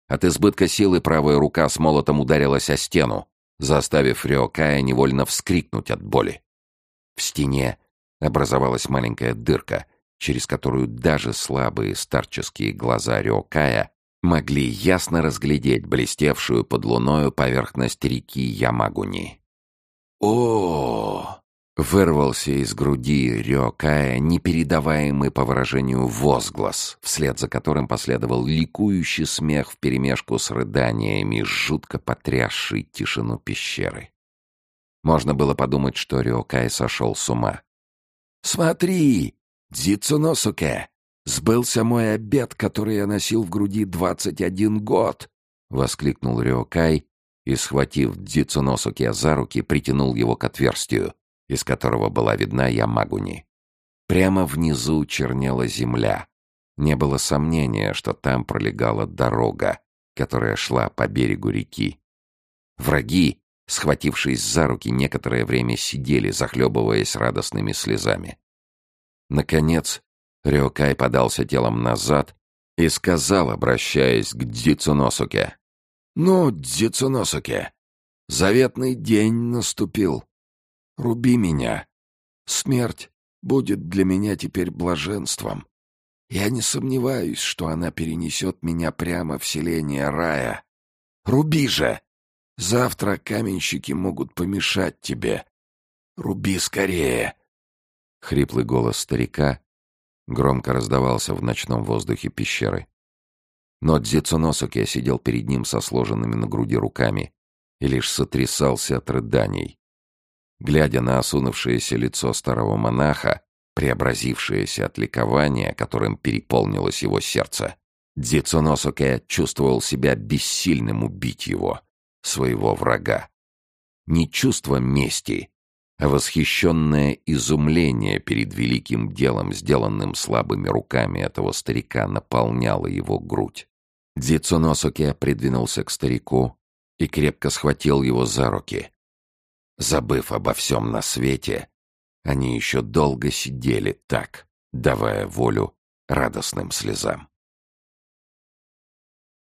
От избытка силы правая рука с молотом ударилась о стену, заставив Рёкая невольно вскрикнуть от боли. В стене образовалась маленькая дырка, через которую даже слабые старческие глаза Рёкая могли ясно разглядеть блестевшую под луною поверхность реки Ямагуни. «О, Вырвался из груди Рёкая непередаваемый по выражению возглас, вслед за которым последовал ликующий смех вперемешку с рыданиями, жутко потрясший тишину пещеры. Можно было подумать, что Рёкай сошел с ума. «Смотри, Дзицуносуке! Сбылся мой обед, который я носил в груди двадцать один год!» — воскликнул Рёкай и, схватив Дзицуносуке за руки, притянул его к отверстию из которого была видна Ямагуни. Прямо внизу чернела земля. Не было сомнения, что там пролегала дорога, которая шла по берегу реки. Враги, схватившись за руки, некоторое время сидели, захлебываясь радостными слезами. Наконец, Рёкай подался телом назад и сказал, обращаясь к Дзицуносуке. «Ну, Дзицуносуке, заветный день наступил. Руби меня. Смерть будет для меня теперь блаженством. Я не сомневаюсь, что она перенесет меня прямо в селение рая. Руби же! Завтра каменщики могут помешать тебе. Руби скорее!» Хриплый голос старика громко раздавался в ночном воздухе пещеры. Но Дзицуносуке сидел перед ним со сложенными на груди руками и лишь сотрясался от рыданий. Глядя на осунувшееся лицо старого монаха, преобразившееся от ликования, которым переполнилось его сердце, Дзицуносуке чувствовал себя бессильным убить его, своего врага. Не чувство мести, а восхищенное изумление перед великим делом, сделанным слабыми руками этого старика, наполняло его грудь. Дзицуносуке придвинулся к старику и крепко схватил его за руки, Забыв обо всем на свете, они еще долго сидели так, давая волю радостным слезам.